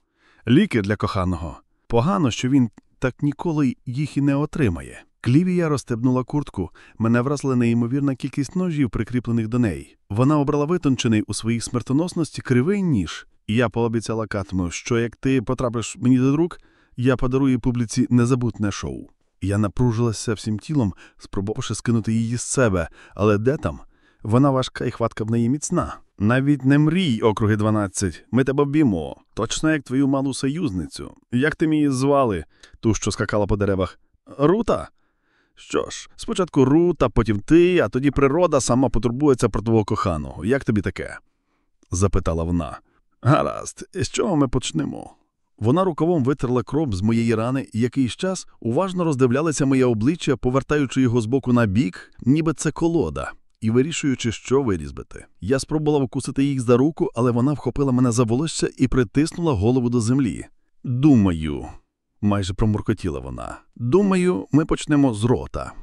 Ліки для коханого. Погано, що він так ніколи їх і не отримає. Клівія розстебнула куртку. Мене вразила неймовірна кількість ножів, прикріплених до неї. Вона обрала витончений у своїй смертоносності кривий ніж, і я пообіцяла Катму, що як ти потрапиш мені до рук, я подарую публіці незабутне шоу. Я напружилася всім тілом, спробувавши скинути її з себе, але де там? Вона важка і хватка в неї міцна. Навіть не мрій, округи 12, ми тебе б'ємо, точно як твою малу союзницю. Як ти її звали, ту, що скакала по деревах? Рута? Що ж, спочатку Рута, потім ти, а тоді природа сама потурбується про твого коханого. Як тобі таке? запитала вона. Гаразд, з чого ми почнемо? Вона рукавом витерла кров з моєї рани і якийсь час уважно роздивлялася моє обличчя, повертаючи його з боку на бік, ніби це колода, і вирішуючи, що вирізбити. Я спробувала вкусити їх за руку, але вона вхопила мене за волосся і притиснула голову до землі. Думаю, майже промуркотіла вона. Думаю, ми почнемо з рота.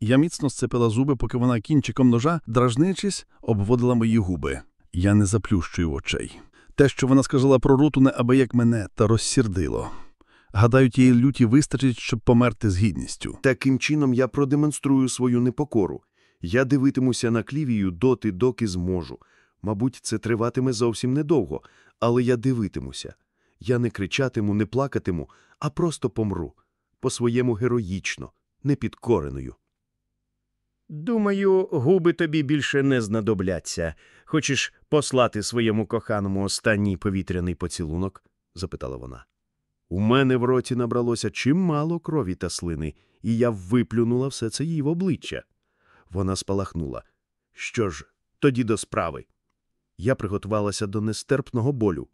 Я міцно сцепила зуби, поки вона кінчиком ножа, дражничись, обводила мої губи. Я не заплющую очей. Те, що вона сказала про руту, неабияк мене та розсердило. Гадаю, тієї люті вистачить, щоб померти з гідністю. Таким чином я продемонструю свою непокору. Я дивитимуся на клівію доти, доки зможу. Мабуть, це триватиме зовсім недовго, але я дивитимуся. Я не кричатиму, не плакатиму, а просто помру. По-своєму героїчно, непідкореною. Думаю, губи тобі більше не знадобляться. Хочеш послати своєму коханому останній повітряний поцілунок? запитала вона. У мене в роті набралося чимало крові та слини, і я виплюнула все це їй в обличчя. Вона спалахнула. Що ж, тоді до справи. Я приготувалася до нестерпного болю.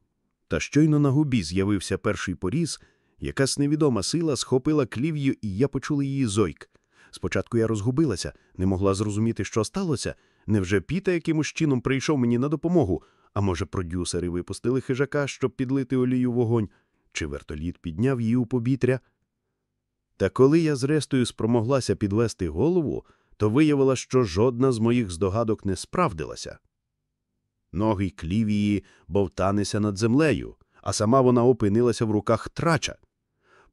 Та щойно на губі з'явився перший поріз, якась невідома сила схопила клів'ю, і я почула її зойк. Спочатку я розгубилася, не могла зрозуміти, що сталося. Невже Піта якимось чином прийшов мені на допомогу? А може, продюсери випустили хижака, щоб підлити олію вогонь? Чи вертоліт підняв її у повітря? Та коли я зрештою спромоглася підвести голову, то виявила, що жодна з моїх здогадок не справдилася. Ноги клівії бовтанися над землею, а сама вона опинилася в руках трача.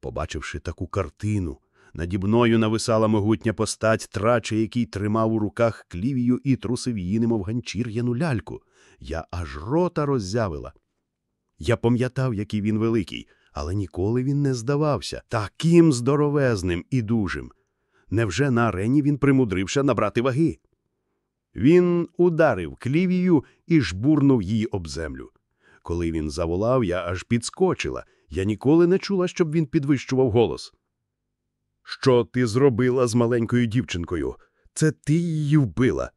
Побачивши таку картину, наді мною нависала могутня постать трача, який тримав у руках клівію і трусив її, немов ганчір'яну ляльку. Я аж рота роззявила. Я пам'ятав, який він великий, але ніколи він не здавався таким здоровезним і дужим. Невже на арені він примудрився набрати ваги? Він ударив клівію і жбурнув її об землю. Коли він заволав, я аж підскочила. Я ніколи не чула, щоб він підвищував голос. Що ти зробила з маленькою дівчинкою? Це ти її вбила.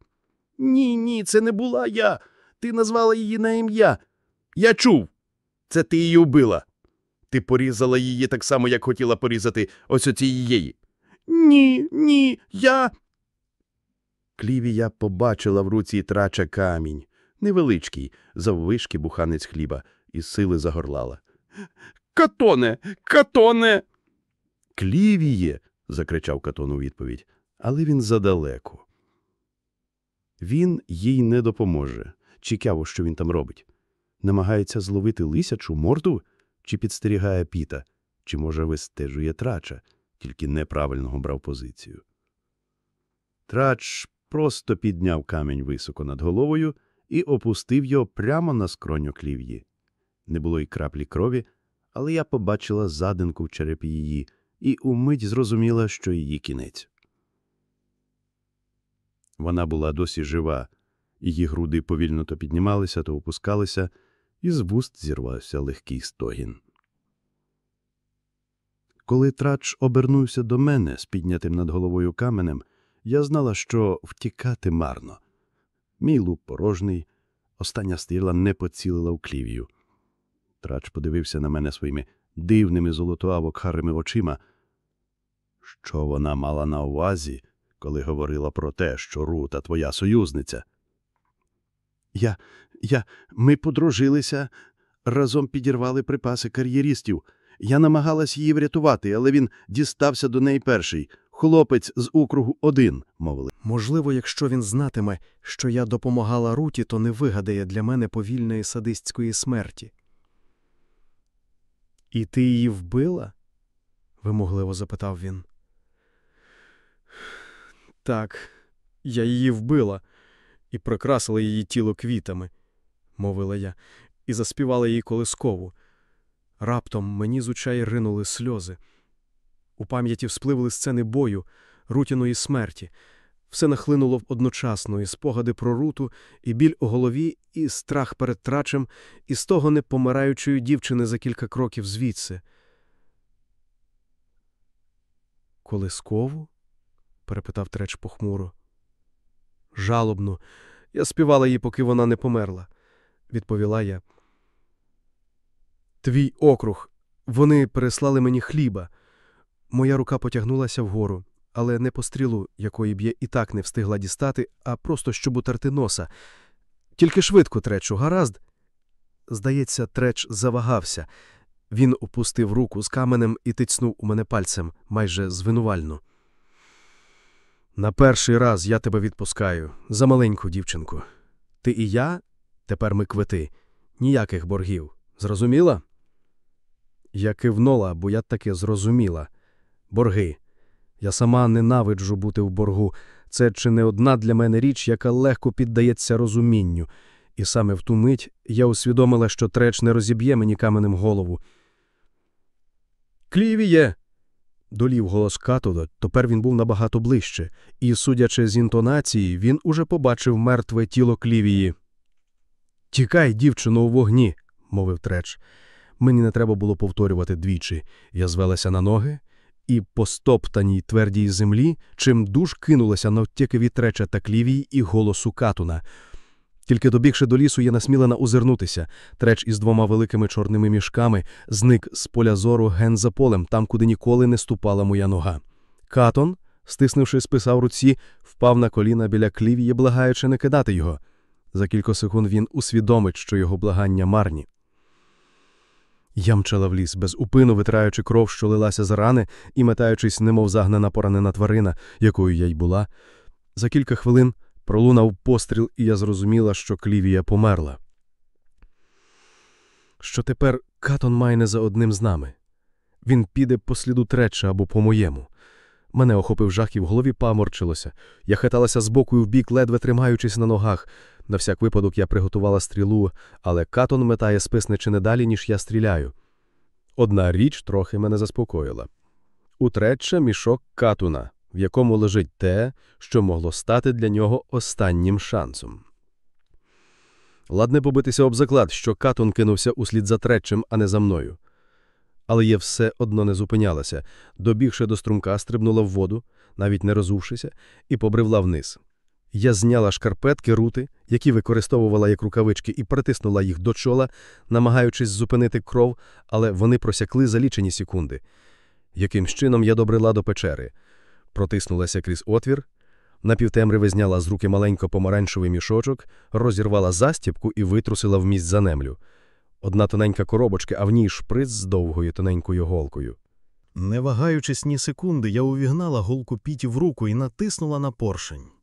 Ні, ні, це не була я. Ти назвала її на ім'я. Я чув. Це ти її вбила. Ти порізала її так само, як хотіла порізати ось оцієї. Ні, ні, я. Клівія побачила в руці трача камінь, невеличкий, заввишки буханець хліба, і сили загорлала. Катоне, катоне. Клівіє. закричав Катон у відповідь, але він задалеко. Він їй не допоможе. Цікаво, що він там робить. Намагається зловити лисячу морду, чи підстерігає піта, чи, може, вистежує трача, тільки неправильного брав позицію. Трач просто підняв камінь високо над головою і опустив його прямо на скроню клів'ї. Не було й краплі крові, але я побачила задинку в черепі її і умить зрозуміла, що її кінець. Вона була досі жива, її груди повільно то піднімалися, то опускалися, і з вуст зірвався легкий стогін. Коли трач обернувся до мене з піднятим над головою каменем, я знала, що втікати марно. Мій лук порожній, остання стріла не поцілила в клів'ю. Трач подивився на мене своїми дивними золотоаво карими очима. Що вона мала на увазі, коли говорила про те, що Рута твоя союзниця? Я, я, ми подружилися, разом підірвали припаси кар'єристів. Я намагалась її врятувати, але він дістався до неї перший. Хлопець з округу один, мовили. Можливо, якщо він знатиме, що я допомагала Руті, то не вигадає для мене повільної садистської смерті. І ти її вбила? вимогливо запитав він. Так, я її вбила і прикрасила її тіло квітами, мовила я, і заспівала їй колискову. Раптом мені з очей ринули сльози. У пам'яті вспливли сцени бою, рутіної смерті. Все нахлинуло одночасно, і спогади про руту, і біль у голові, і страх перед трачем, і з того непомираючої дівчини за кілька кроків звідси. Колискову? перепитав треч похмуро. Жалобно. Я співала їй, поки вона не померла, відповіла я. Твій округ. Вони переслали мені хліба. Моя рука потягнулася вгору, але не по стрілу, якої б я і так не встигла дістати, а просто щоб утерти носа. Тільки швидко, тречу, гаразд. Здається, треч завагався. Він опустив руку з каменем і тицнув у мене пальцем майже звинувально. На перший раз я тебе відпускаю за маленьку дівчинку. Ти і я, тепер ми квити, ніяких боргів. Зрозуміла? Я кивнула, бо я таки зрозуміла. Борги. Я сама ненавиджу бути в боргу. Це чи не одна для мене річ, яка легко піддається розумінню. І саме в ту мить я усвідомила, що треч не розіб'є мені каменем голову. Клівіє! долів голос Катуда, тепер він був набагато ближче, і, судячи з інтонації, він уже побачив мертве тіло Клівії. Тікай, дівчино, у вогні, мовив треч. Мені не треба було повторювати двічі. Я звелася на ноги, і по стоптаній твердій землі чим душ кинулася навтіки від треча та клівії і голосу Катуна. Тільки добігши до лісу, я насмілена озирнутися. Треч із двома великими чорними мішками зник з поля зору ген за полем, там, куди ніколи не ступала моя нога. Катон, стиснувши списа в руці, впав на коліна біля клівії, благаючи не кидати його. За кілька секунд він усвідомить, що його благання марні. Я мчала в ліс, без упину витираючи кров, що лилася з рани, і метаючись, немов загнана поранена тварина, якою я й була. За кілька хвилин пролунав постріл, і я зрозуміла, що Клівія померла. Що тепер Катон має не за одним з нами. Він піде по сліду треча або по моєму. Мене охопив жах і в голові паморчилося. Я хиталася з боку і в бік, ледве тримаючись на ногах. На всяк випадок я приготувала стрілу, але Катон метає спис чи не далі, ніж я стріляю. Одна річ трохи мене заспокоїла. Утреча мішок Катуна, в якому лежить те, що могло стати для нього останнім шансом. Ладне побитися об заклад, що Катун кинувся услід за тречем, а не за мною. Але я все одно не зупинялася, добігши до струмка, стрибнула в воду, навіть не розувшися, і побривла вниз. Я зняла шкарпетки рути, які використовувала як рукавички, і притиснула їх до чола, намагаючись зупинити кров, але вони просякли за лічені секунди. Яким чином я добрила до печери, протиснулася крізь отвір, напівтемриви зняла з руки маленько помаранчевий мішочок, розірвала застіпку і витрусила вміст за немлю. Одна тоненька коробочка, а в ній шприц з довгою тоненькою голкою. Не вагаючись ні секунди, я увігнала голку Піті в руку і натиснула на поршень.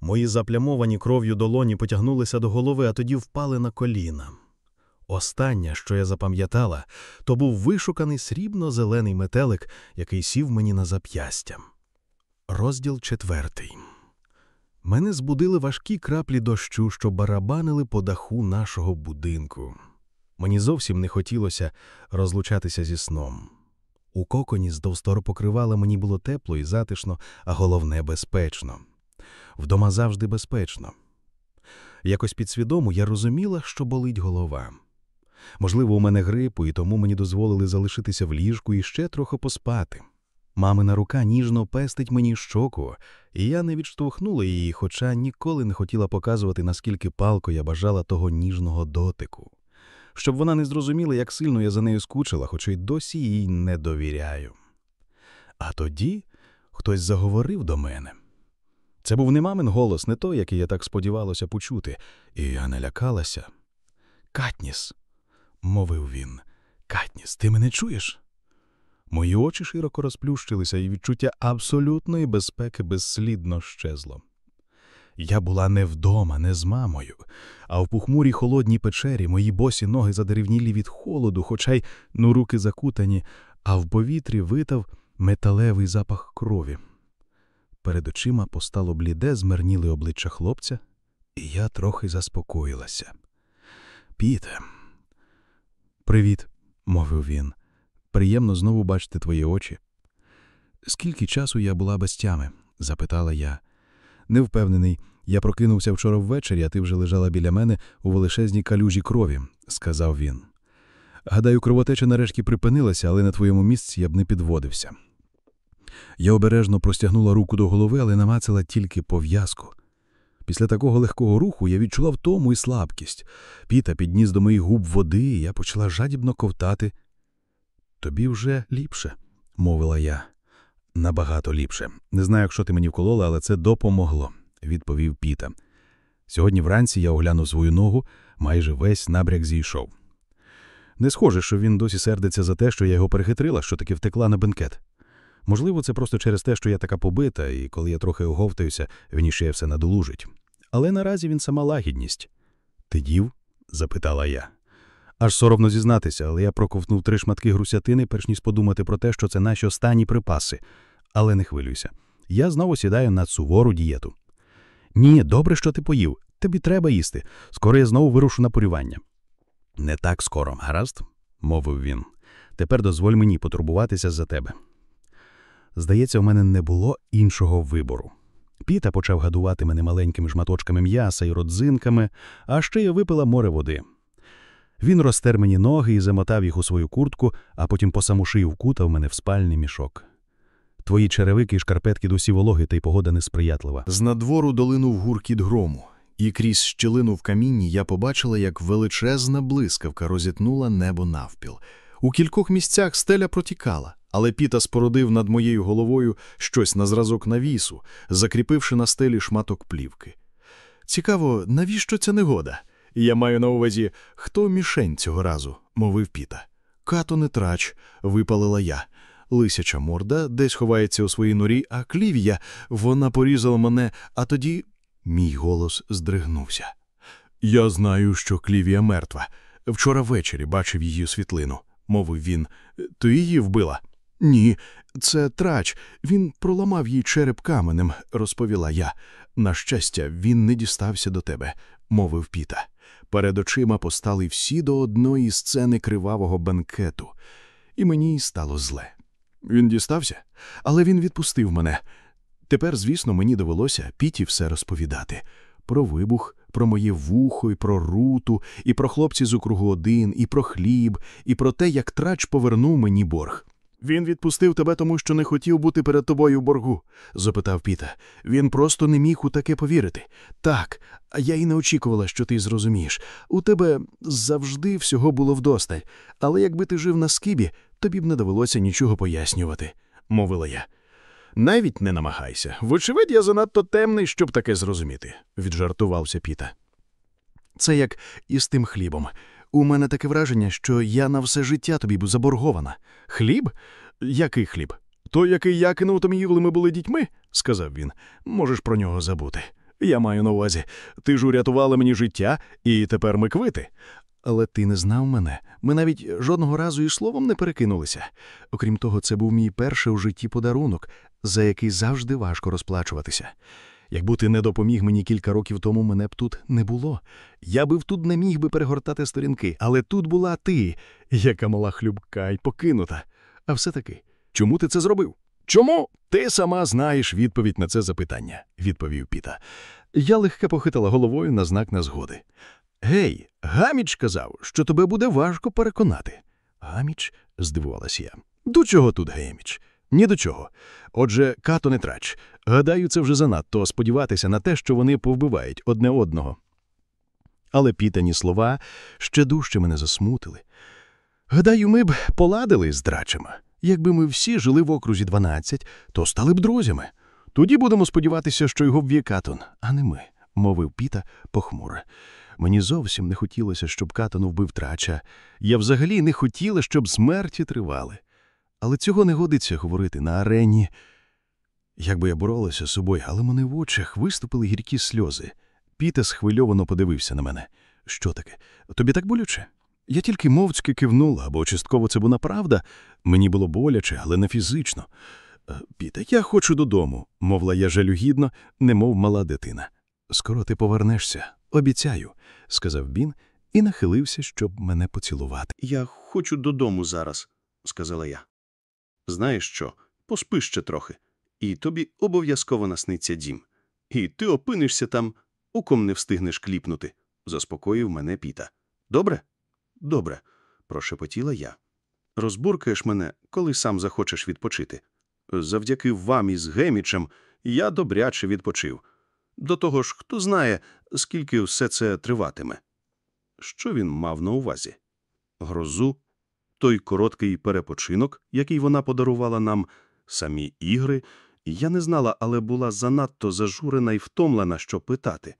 Мої заплямовані кров'ю долоні потягнулися до голови, а тоді впали на коліна. Останнє, що я запам'ятала, то був вишуканий срібно-зелений метелик, який сів мені на зап'ястя. Розділ четвертий. Мене збудили важкі краплі дощу, що барабанили по даху нашого будинку. Мені зовсім не хотілося розлучатися зі сном. У коконі з покривала мені було тепло і затишно, а головне безпечно. Вдома завжди безпечно. Якось підсвідомо я розуміла, що болить голова. Можливо, у мене грипу, і тому мені дозволили залишитися в ліжку і ще трохи поспати. Мамина рука ніжно пестить мені щоку, і я не відштовхнула її, хоча ніколи не хотіла показувати, наскільки палко я бажала того ніжного дотику. Щоб вона не зрозуміла, як сильно я за нею скучила, хоча й досі їй не довіряю. А тоді хтось заговорив до мене. Це був не мамин голос, не той, який я так сподівалася почути, і я не лякалася. Катніс, мовив він. Катніс, ти мене чуєш? Мої очі широко розплющилися, і відчуття абсолютної безпеки безслідно щезло. Я була не вдома, не з мамою, а в пухмурій холодній печері мої босі ноги задеревнілі від холоду, хоча й ну руки закутані, а в повітрі витав металевий запах крові. Перед очима постало бліде, змерніли обличчя хлопця, і я трохи заспокоїлася. Піте, привіт, мовив він. Приємно знову бачити твої очі. Скільки часу я була без тями? запитала я. Невпевнений, я прокинувся вчора ввечері, а ти вже лежала біля мене у величезній калюжі крові, сказав він. Гадаю, кровотеча нарешті припинилася, але на твоєму місці я б не підводився. Я обережно простягнула руку до голови, але намацала тільки пов'язку. Після такого легкого руху я відчула втому і слабкість. Піта підніс до моїх губ води, і я почала жадібно ковтати. Тобі вже ліпше, мовила я. Набагато ліпше. Не знаю, якщо ти мені вколола, але це допомогло, відповів Піта. Сьогодні вранці я оглянув свою ногу, майже весь набряк зійшов. Не схоже, що він досі сердиться за те, що я його перехитрила, що таки втекла на бенкет. Можливо, це просто через те, що я така побита, і коли я трохи оговтаюся, він іще все надолужить. Але наразі він сама лагідність. Ти дів? запитала я. Аж соромно зізнатися, але я проковтнув три шматки грусятини, перш ніж подумати про те, що це наші останні припаси. Але не хвилюйся. Я знову сідаю на сувору дієту. Ні, добре, що ти поїв. Тобі треба їсти. Скоро я знову вирушу на полювання. Не так скоро, гаразд? мовив він. Тепер дозволь мені потурбуватися за тебе. Здається, у мене не було іншого вибору. Піта почав гадувати мене маленькими шматочками м'яса і родзинками, а ще я випила море води. Він розтер мені ноги і замотав їх у свою куртку, а потім по саму шию вкутав мене в спальний мішок. Твої черевики і шкарпетки досі вологі, та й погода несприятлива. З надвору долинув гуркіт грому, і крізь щілину в камінні я побачила, як величезна блискавка розітнула небо навпіл. У кількох місцях стеля протікала, але Піта спорудив над моєю головою щось на зразок навісу, закріпивши на стелі шматок плівки. Цікаво, навіщо ця негода? Я маю на увазі, хто мішень цього разу, мовив Піта. Като не трач, випалила я. Лисяча морда десь ховається у своїй норі, а клів'я, вона порізала мене, а тоді мій голос здригнувся. Я знаю, що клів'я мертва. Вчора ввечері бачив її світлину, мовив він. Ти її вбила? Ні, це трач. Він проламав їй череп каменем, розповіла я. На щастя, він не дістався до тебе, мовив Піта. Перед очима постали всі до одної сцени кривавого бенкету, і мені стало зле. Він дістався, але він відпустив мене. Тепер, звісно, мені довелося Піті все розповідати. Про вибух, про моє вухо, і про руту, і про хлопці з округу один, і про хліб, і про те, як трач повернув мені борг. Він відпустив тебе тому, що не хотів бути перед тобою в боргу? запитав Піта. Він просто не міг у таке повірити. Так, а я й не очікувала, що ти зрозумієш. У тебе завжди всього було вдосталь, але якби ти жив на скибі, тобі б не довелося нічого пояснювати, мовила я. Навіть не намагайся. Вочевидь, я занадто темний, щоб таке зрозуміти, віджартувався Піта. Це як із тим хлібом. У мене таке враження, що я на все життя тобі б заборгована. Хліб? Який хліб? Той, який я кинув тобі, коли ми були дітьми, сказав він. Можеш про нього забути. Я маю на увазі, ти ж урятувала мені життя, і тепер ми квити. Але ти не знав мене. Ми навіть жодного разу і словом не перекинулися. Окрім того, це був мій перший у житті подарунок, за який завжди важко розплачуватися. Якби ти не допоміг мені кілька років тому, мене б тут не було. Я би тут не міг би перегортати сторінки, але тут була ти, яка мала хлюбка й покинута. А все-таки, чому ти це зробив? Чому? Ти сама знаєш відповідь на це запитання, відповів Піта. Я легке похитала головою на знак незгоди. Гей, Гаміч казав, що тебе буде важко переконати. Гаміч? здивувалась я. До чого тут Гаміч? Ні до чого. Отже, като не трач. Гадаю, це вже занадто сподіватися на те, що вони повбивають одне одного. Але пітані слова ще дужче мене засмутили. Гадаю, ми б поладили з драчами. Якби ми всі жили в окрузі 12, то стали б друзями. Тоді будемо сподіватися, що його вб'є Катон, а не ми, мовив Піта похмуро. Мені зовсім не хотілося, щоб Катон вбив трача. Я взагалі не хотіла, щоб смерті тривали. Але цього не годиться говорити на арені. Якби я боролася з собою, але мене в очах виступили гіркі сльози. Піта схвильовано подивився на мене. Що таке? Тобі так болюче? Я тільки мовцьки кивнула, або частково це була правда. Мені було боляче, але не фізично. «Е, Піта, я хочу додому, мовила я жалюгідно, немов мала дитина. Скоро ти повернешся, обіцяю, сказав Бін і нахилився, щоб мене поцілувати. Я хочу додому зараз, сказала я. Знаєш що? Поспи ще трохи, і тобі обов'язково насниться дім. І ти опинишся там, у ком не встигнеш кліпнути, заспокоїв мене Піта. Добре? Добре, прошепотіла я. Розбуркаєш мене, коли сам захочеш відпочити. Завдяки вам із Гемічем я добряче відпочив. До того ж, хто знає, скільки все це триватиме. Що він мав на увазі? Грозу, той короткий перепочинок, який вона подарувала нам, самі ігри, я не знала, але була занадто зажурена і втомлена, щоб питати.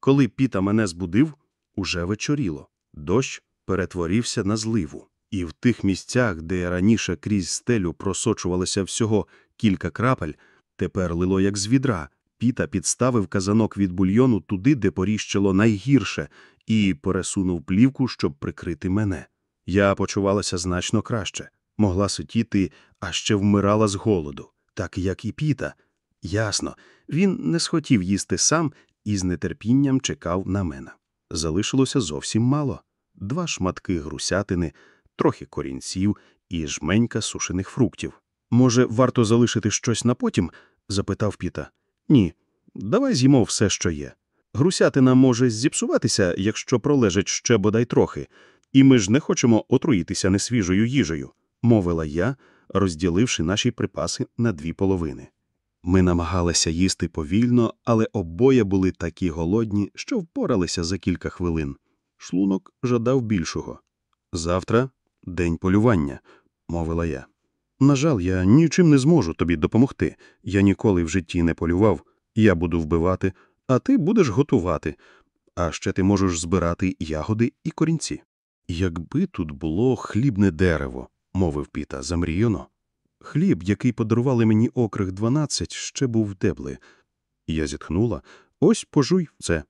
Коли Піта мене збудив, уже вечоріло. Дощ перетворився на зливу. І в тих місцях, де раніше крізь стелю просочувалося всього кілька крапель, тепер лило як з відра. Піта підставив казанок від бульйону туди, де поріщило найгірше, і пересунув плівку, щоб прикрити мене. Я почувалася значно краще, могла сидіти, а ще вмирала з голоду, так як і Піта. Ясно, він не схотів їсти сам і з нетерпінням чекав на мене. Залишилося зовсім мало два шматки грусятини, трохи корінців і жменька сушених фруктів. Може, варто залишити щось на потім? запитав Піта. Ні, давай з'їмо все, що є. Грусятина може зіпсуватися, якщо пролежить ще бодай трохи, і ми ж не хочемо отруїтися несвіжою їжею, мовила я, розділивши наші припаси на дві половини. Ми намагалися їсти повільно, але обоє були такі голодні, що впоралися за кілька хвилин. Шлунок жадав більшого. Завтра день полювання, мовила я. На жаль, я нічим не зможу тобі допомогти. Я ніколи в житті не полював. Я буду вбивати, а ти будеш готувати. А ще ти можеш збирати ягоди і корінці. Якби тут було хлібне дерево, мовив Піта замріяно. Хліб, який подарували мені окриг 12, ще був дебли. Я зітхнула. Ось пожуй це.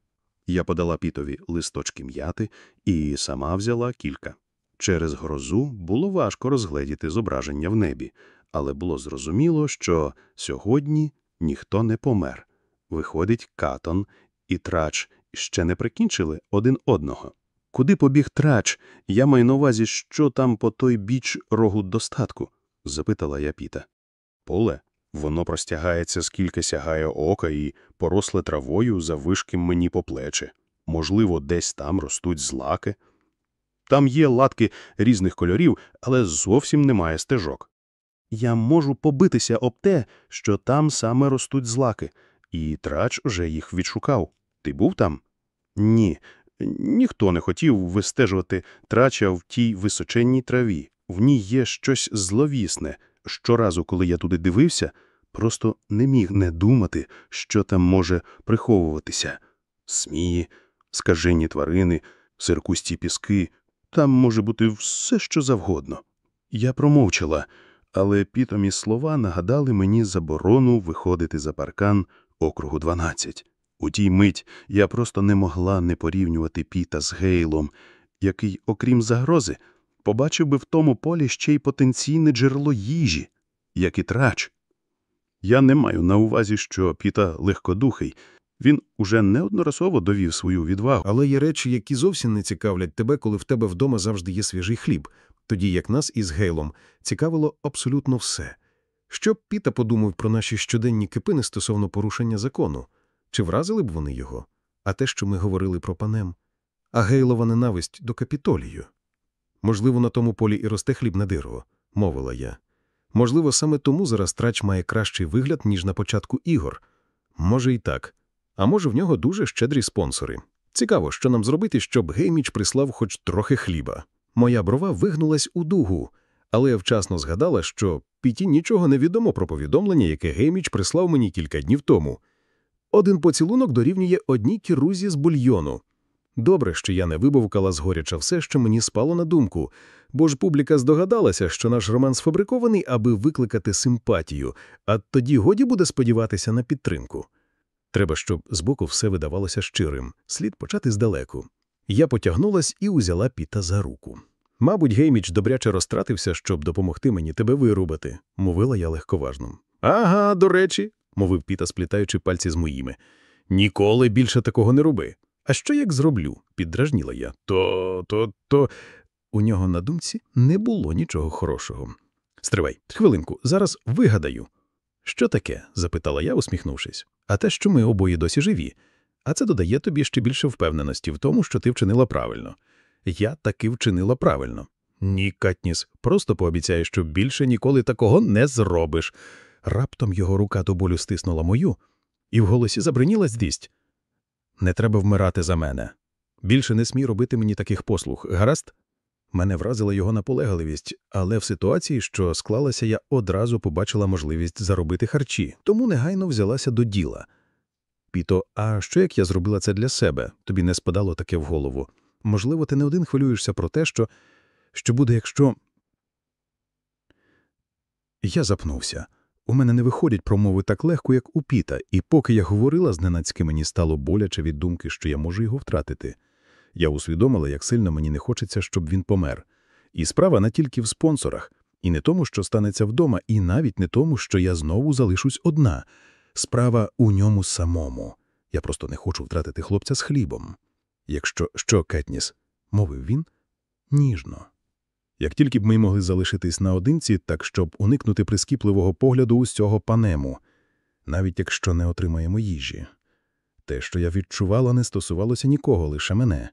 Я подала Пітові листочки м'яти і сама взяла кілька. Через грозу було важко розгледіти зображення в небі, але було зрозуміло, що сьогодні ніхто не помер. Виходить, Катон і трач ще не прикінчили один одного. Куди побіг трач? Я маю на увазі, що там по той біч рогу достатку? запитала я Піта. Поле, воно простягається, скільки сягає ока, і поросле травою завишки мені по плечі. Можливо, десь там ростуть злаки. Там є латки різних кольорів, але зовсім немає стежок. Я можу побитися об те, що там саме ростуть злаки, і трач уже їх відшукав. Ти був там? Ні. Ніхто не хотів вистежувати трача в тій височенній траві. В ній є щось зловісне. Щоразу, коли я туди дивився, просто не міг не думати, що там може приховуватися. Смії, скажені тварини, сиркусті піски. Там може бути все, що завгодно. Я промовчала, але питомі слова нагадали мені заборону виходити за паркан округу 12. У тій мить я просто не могла не порівнювати Піта з Гейлом, який, окрім загрози, побачив би в тому полі ще й потенційне джерело їжі, як і трач. Я не маю на увазі, що Піта легкодухий. Він уже неодноразово довів свою відвагу. Але є речі, які зовсім не цікавлять тебе, коли в тебе вдома завжди є свіжий хліб, тоді як нас із Гейлом цікавило абсолютно все. Що б Піта подумав про наші щоденні кипини стосовно порушення закону? Чи вразили б вони його? А те, що ми говорили про панем? А Гейлова ненависть до капітолію? Можливо, на тому полі і росте хлібне дерево, мовила я. Можливо, саме тому зараз трач має кращий вигляд, ніж на початку ігор. Може і так. А може, в нього дуже щедрі спонсори. Цікаво, що нам зробити, щоб Гейміч прислав хоч трохи хліба. Моя брова вигнулась у дугу, але я вчасно згадала, що Піті нічого не відомо про повідомлення, яке Гейміч прислав мені кілька днів тому. Один поцілунок дорівнює одній кірузі з бульйону. Добре, що я не вибовкала згоряча все, що мені спало на думку, бо ж публіка здогадалася, що наш роман сфабрикований, аби викликати симпатію, а тоді годі буде сподіватися на підтримку. Треба, щоб збоку все видавалося щирим, слід почати здалеку. Я потягнулась і узяла Піта за руку. Мабуть, Гейміч добряче розтратився, щоб допомогти мені тебе вирубати, мовила я легковажно. Ага, до речі, мовив Піта, сплітаючи пальці з моїми. Ніколи більше такого не роби. А що як зроблю? піддражніла я. То, то, то. У нього на думці не було нічого хорошого. Стривай, хвилинку, зараз вигадаю. Що таке? запитала я, усміхнувшись. А те, що ми обоє досі живі. А це додає тобі ще більше впевненості в тому, що ти вчинила правильно. Я таки вчинила правильно. Ні, Катніс, просто пообіцяю, що більше ніколи такого не зробиш. Раптом його рука до болю стиснула мою, і в голосі забриніла здість. Не треба вмирати за мене. Більше не смій робити мені таких послуг, гаразд? Мене вразила його наполегливість, але в ситуації, що склалася, я одразу побачила можливість заробити харчі, тому негайно взялася до діла. Піто, а що як я зробила це для себе? Тобі не спадало таке в голову. Можливо, ти не один хвилюєшся про те, що, що буде, якщо. Я запнувся. У мене не виходять промови так легко, як у Піта, і поки я говорила, зненацьки мені стало боляче від думки, що я можу його втратити. Я усвідомила, як сильно мені не хочеться, щоб він помер. І справа не тільки в спонсорах, і не тому, що станеться вдома, і навіть не тому, що я знову залишусь одна. Справа у ньому самому. Я просто не хочу втратити хлопця з хлібом. Якщо що, Кетніс, мовив він ніжно. Як тільки б ми могли залишитись наодинці, так щоб уникнути прискіпливого погляду усього панему, навіть якщо не отримаємо їжі. Те, що я відчувала, не стосувалося нікого, лише мене.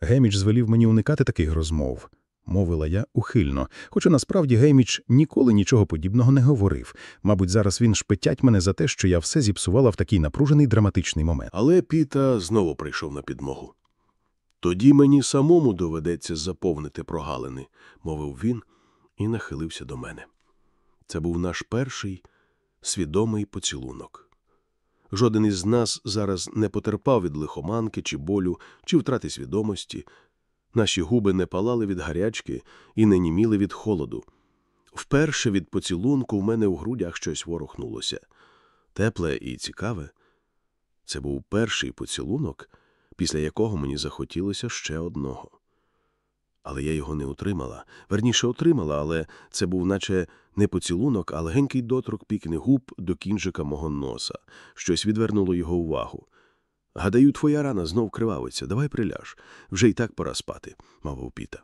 Гейміч звелів мені уникати таких розмов, мовила я ухильно, хоча насправді Гейміч ніколи нічого подібного не говорив. Мабуть, зараз він шпитять мене за те, що я все зіпсувала в такий напружений драматичний момент. Але Піта знову прийшов на підмогу. Тоді мені самому доведеться заповнити прогалини, мовив він і нахилився до мене. Це був наш перший свідомий поцілунок. Жоден із нас зараз не потерпав від лихоманки чи болю, чи втрати свідомості. Наші губи не палали від гарячки і не німіли від холоду. Вперше від поцілунку в мене в грудях щось ворухнулося. Тепле і цікаве. Це був перший поцілунок, після якого мені захотілося ще одного. Але я його не отримала. Верніше отримала, але це був наче не поцілунок, а легенький доторк пікни губ до кінчика мого носа. Щось відвернуло його увагу. Гадаю, твоя рана знов кривавиться. Давай приляж. Вже й так пора спати, мовив Піта.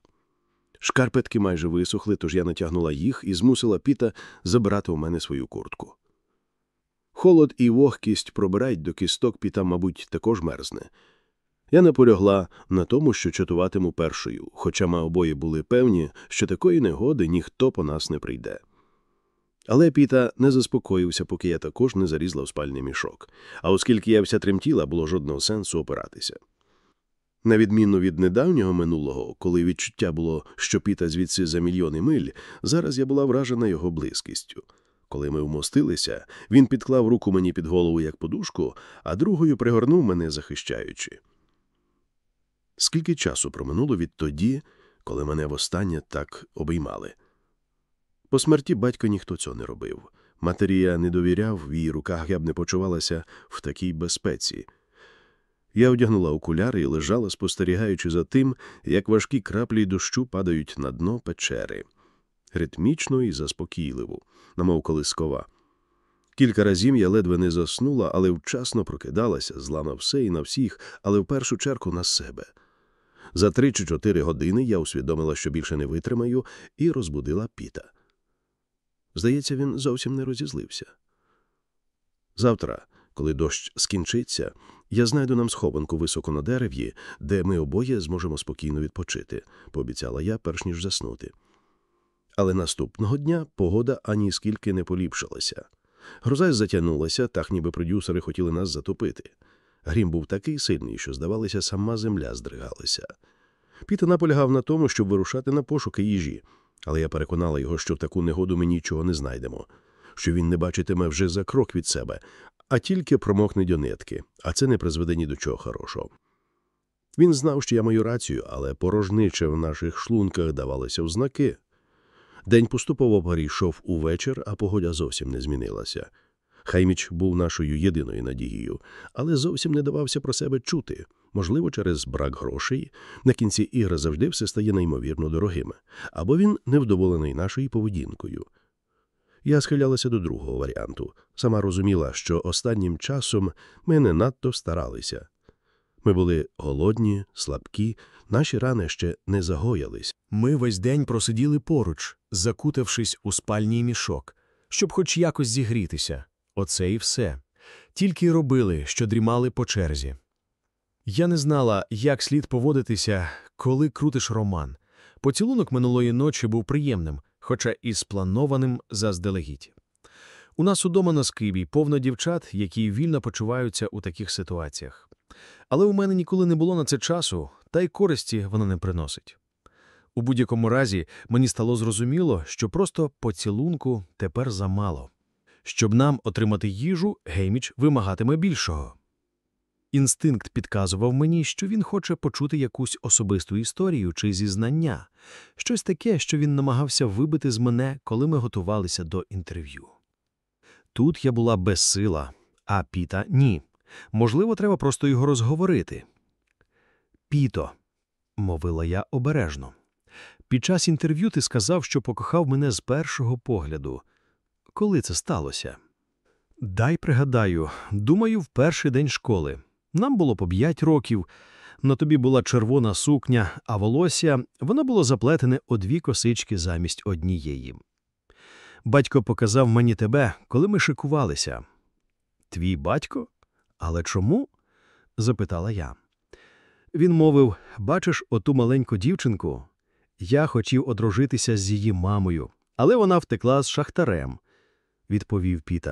Шкарпетки майже висохли, тож я натягнула їх і змусила Піта забрати у мене свою куртку. Холод і вогкість пробирають до кісток Піта, мабуть, також мерзне. Я наполягла на тому, що чатуватиму першою, хоча ми обоє були певні, що такої негоди ніхто по нас не прийде. Але Піта не заспокоївся, поки я також не зарізла в спальний мішок, а оскільки я вся тремтіла, було жодного сенсу опиратися. На відміну від недавнього минулого, коли відчуття було, що Піта звідси за мільйони миль, зараз я була вражена його близькістю. Коли ми вмостилися, він підклав руку мені під голову як подушку, а другою пригорнув мене, захищаючи. Скільки часу проминуло відтоді, коли мене востаннє так обіймали? По смерті батька ніхто цього не робив. Матері я не довіряв, в її руках я б не почувалася в такій безпеці. Я одягнула окуляри і лежала, спостерігаючи за тим, як важкі краплі дощу падають на дно печери. Ритмічно і заспокійливо, намов колискова. Кілька разів я ледве не заснула, але вчасно прокидалася, зла на все і на всіх, але в першу чергу на себе. За три чи чотири години я усвідомила, що більше не витримаю, і розбудила Піта. Здається, він зовсім не розізлився. Завтра, коли дощ скінчиться, я знайду нам схованку високо на дерев'ї, де ми обоє зможемо спокійно відпочити, пообіцяла я, перш ніж заснути. Але наступного дня погода ані скільки не поліпшилася. Гроза затягнулася, так ніби продюсери хотіли нас затопити. Грім був такий сильний, що, здавалося, сама земля здригалася. Піта наполягав на тому, щоб вирушати на пошуки їжі, але я переконала його, що в таку негоду ми нічого не знайдемо, що він не бачитиме вже за крок від себе, а тільки промокне до нитки, а це не призведе ні до чого хорошого. Він знав, що я маю рацію, але порожниче в наших шлунках давалося в знаки. День поступово перейшов у вечір, а погода зовсім не змінилася. Хайміч був нашою єдиною надією, але зовсім не давався про себе чути. Можливо, через брак грошей на кінці ігри завжди все стає неймовірно дорогим, або він невдоволений нашою поведінкою. Я схилялася до другого варіанту, сама розуміла, що останнім часом ми не надто старалися. Ми були голодні, слабкі, наші рани ще не загоялись. Ми весь день просиділи поруч, закутавшись у спальній мішок, щоб хоч якось зігрітися. Оце і все. Тільки й робили, що дрімали по черзі. Я не знала, як слід поводитися, коли крутиш роман. Поцілунок минулої ночі був приємним, хоча і спланованим заздалегідь. У нас удома на скибі повно дівчат, які вільно почуваються у таких ситуаціях. Але у мене ніколи не було на це часу, та й користі воно не приносить. У будь-якому разі мені стало зрозуміло, що просто поцілунку тепер замало. Щоб нам отримати їжу, Гейміч вимагатиме більшого. Інстинкт підказував мені, що він хоче почути якусь особисту історію чи зізнання, щось таке, що він намагався вибити з мене, коли ми готувалися до інтерв'ю. Тут я була безсила, а Піта ні. Можливо, треба просто його розговорити. Піто, мовила я обережно. Під час інтерв'ю ти сказав, що покохав мене з першого погляду. Коли це сталося? Дай пригадаю, думаю, в перший день школи. Нам було по п'ять років. На тобі була червона сукня, а волосся воно було заплетене у дві косички замість однієї. Батько показав мені тебе, коли ми шикувалися. Твій батько? Але чому? запитала я. Він мовив: бачиш оту маленьку дівчинку? Я хотів одружитися з її мамою, але вона втекла з шахтарем, відповів Піта.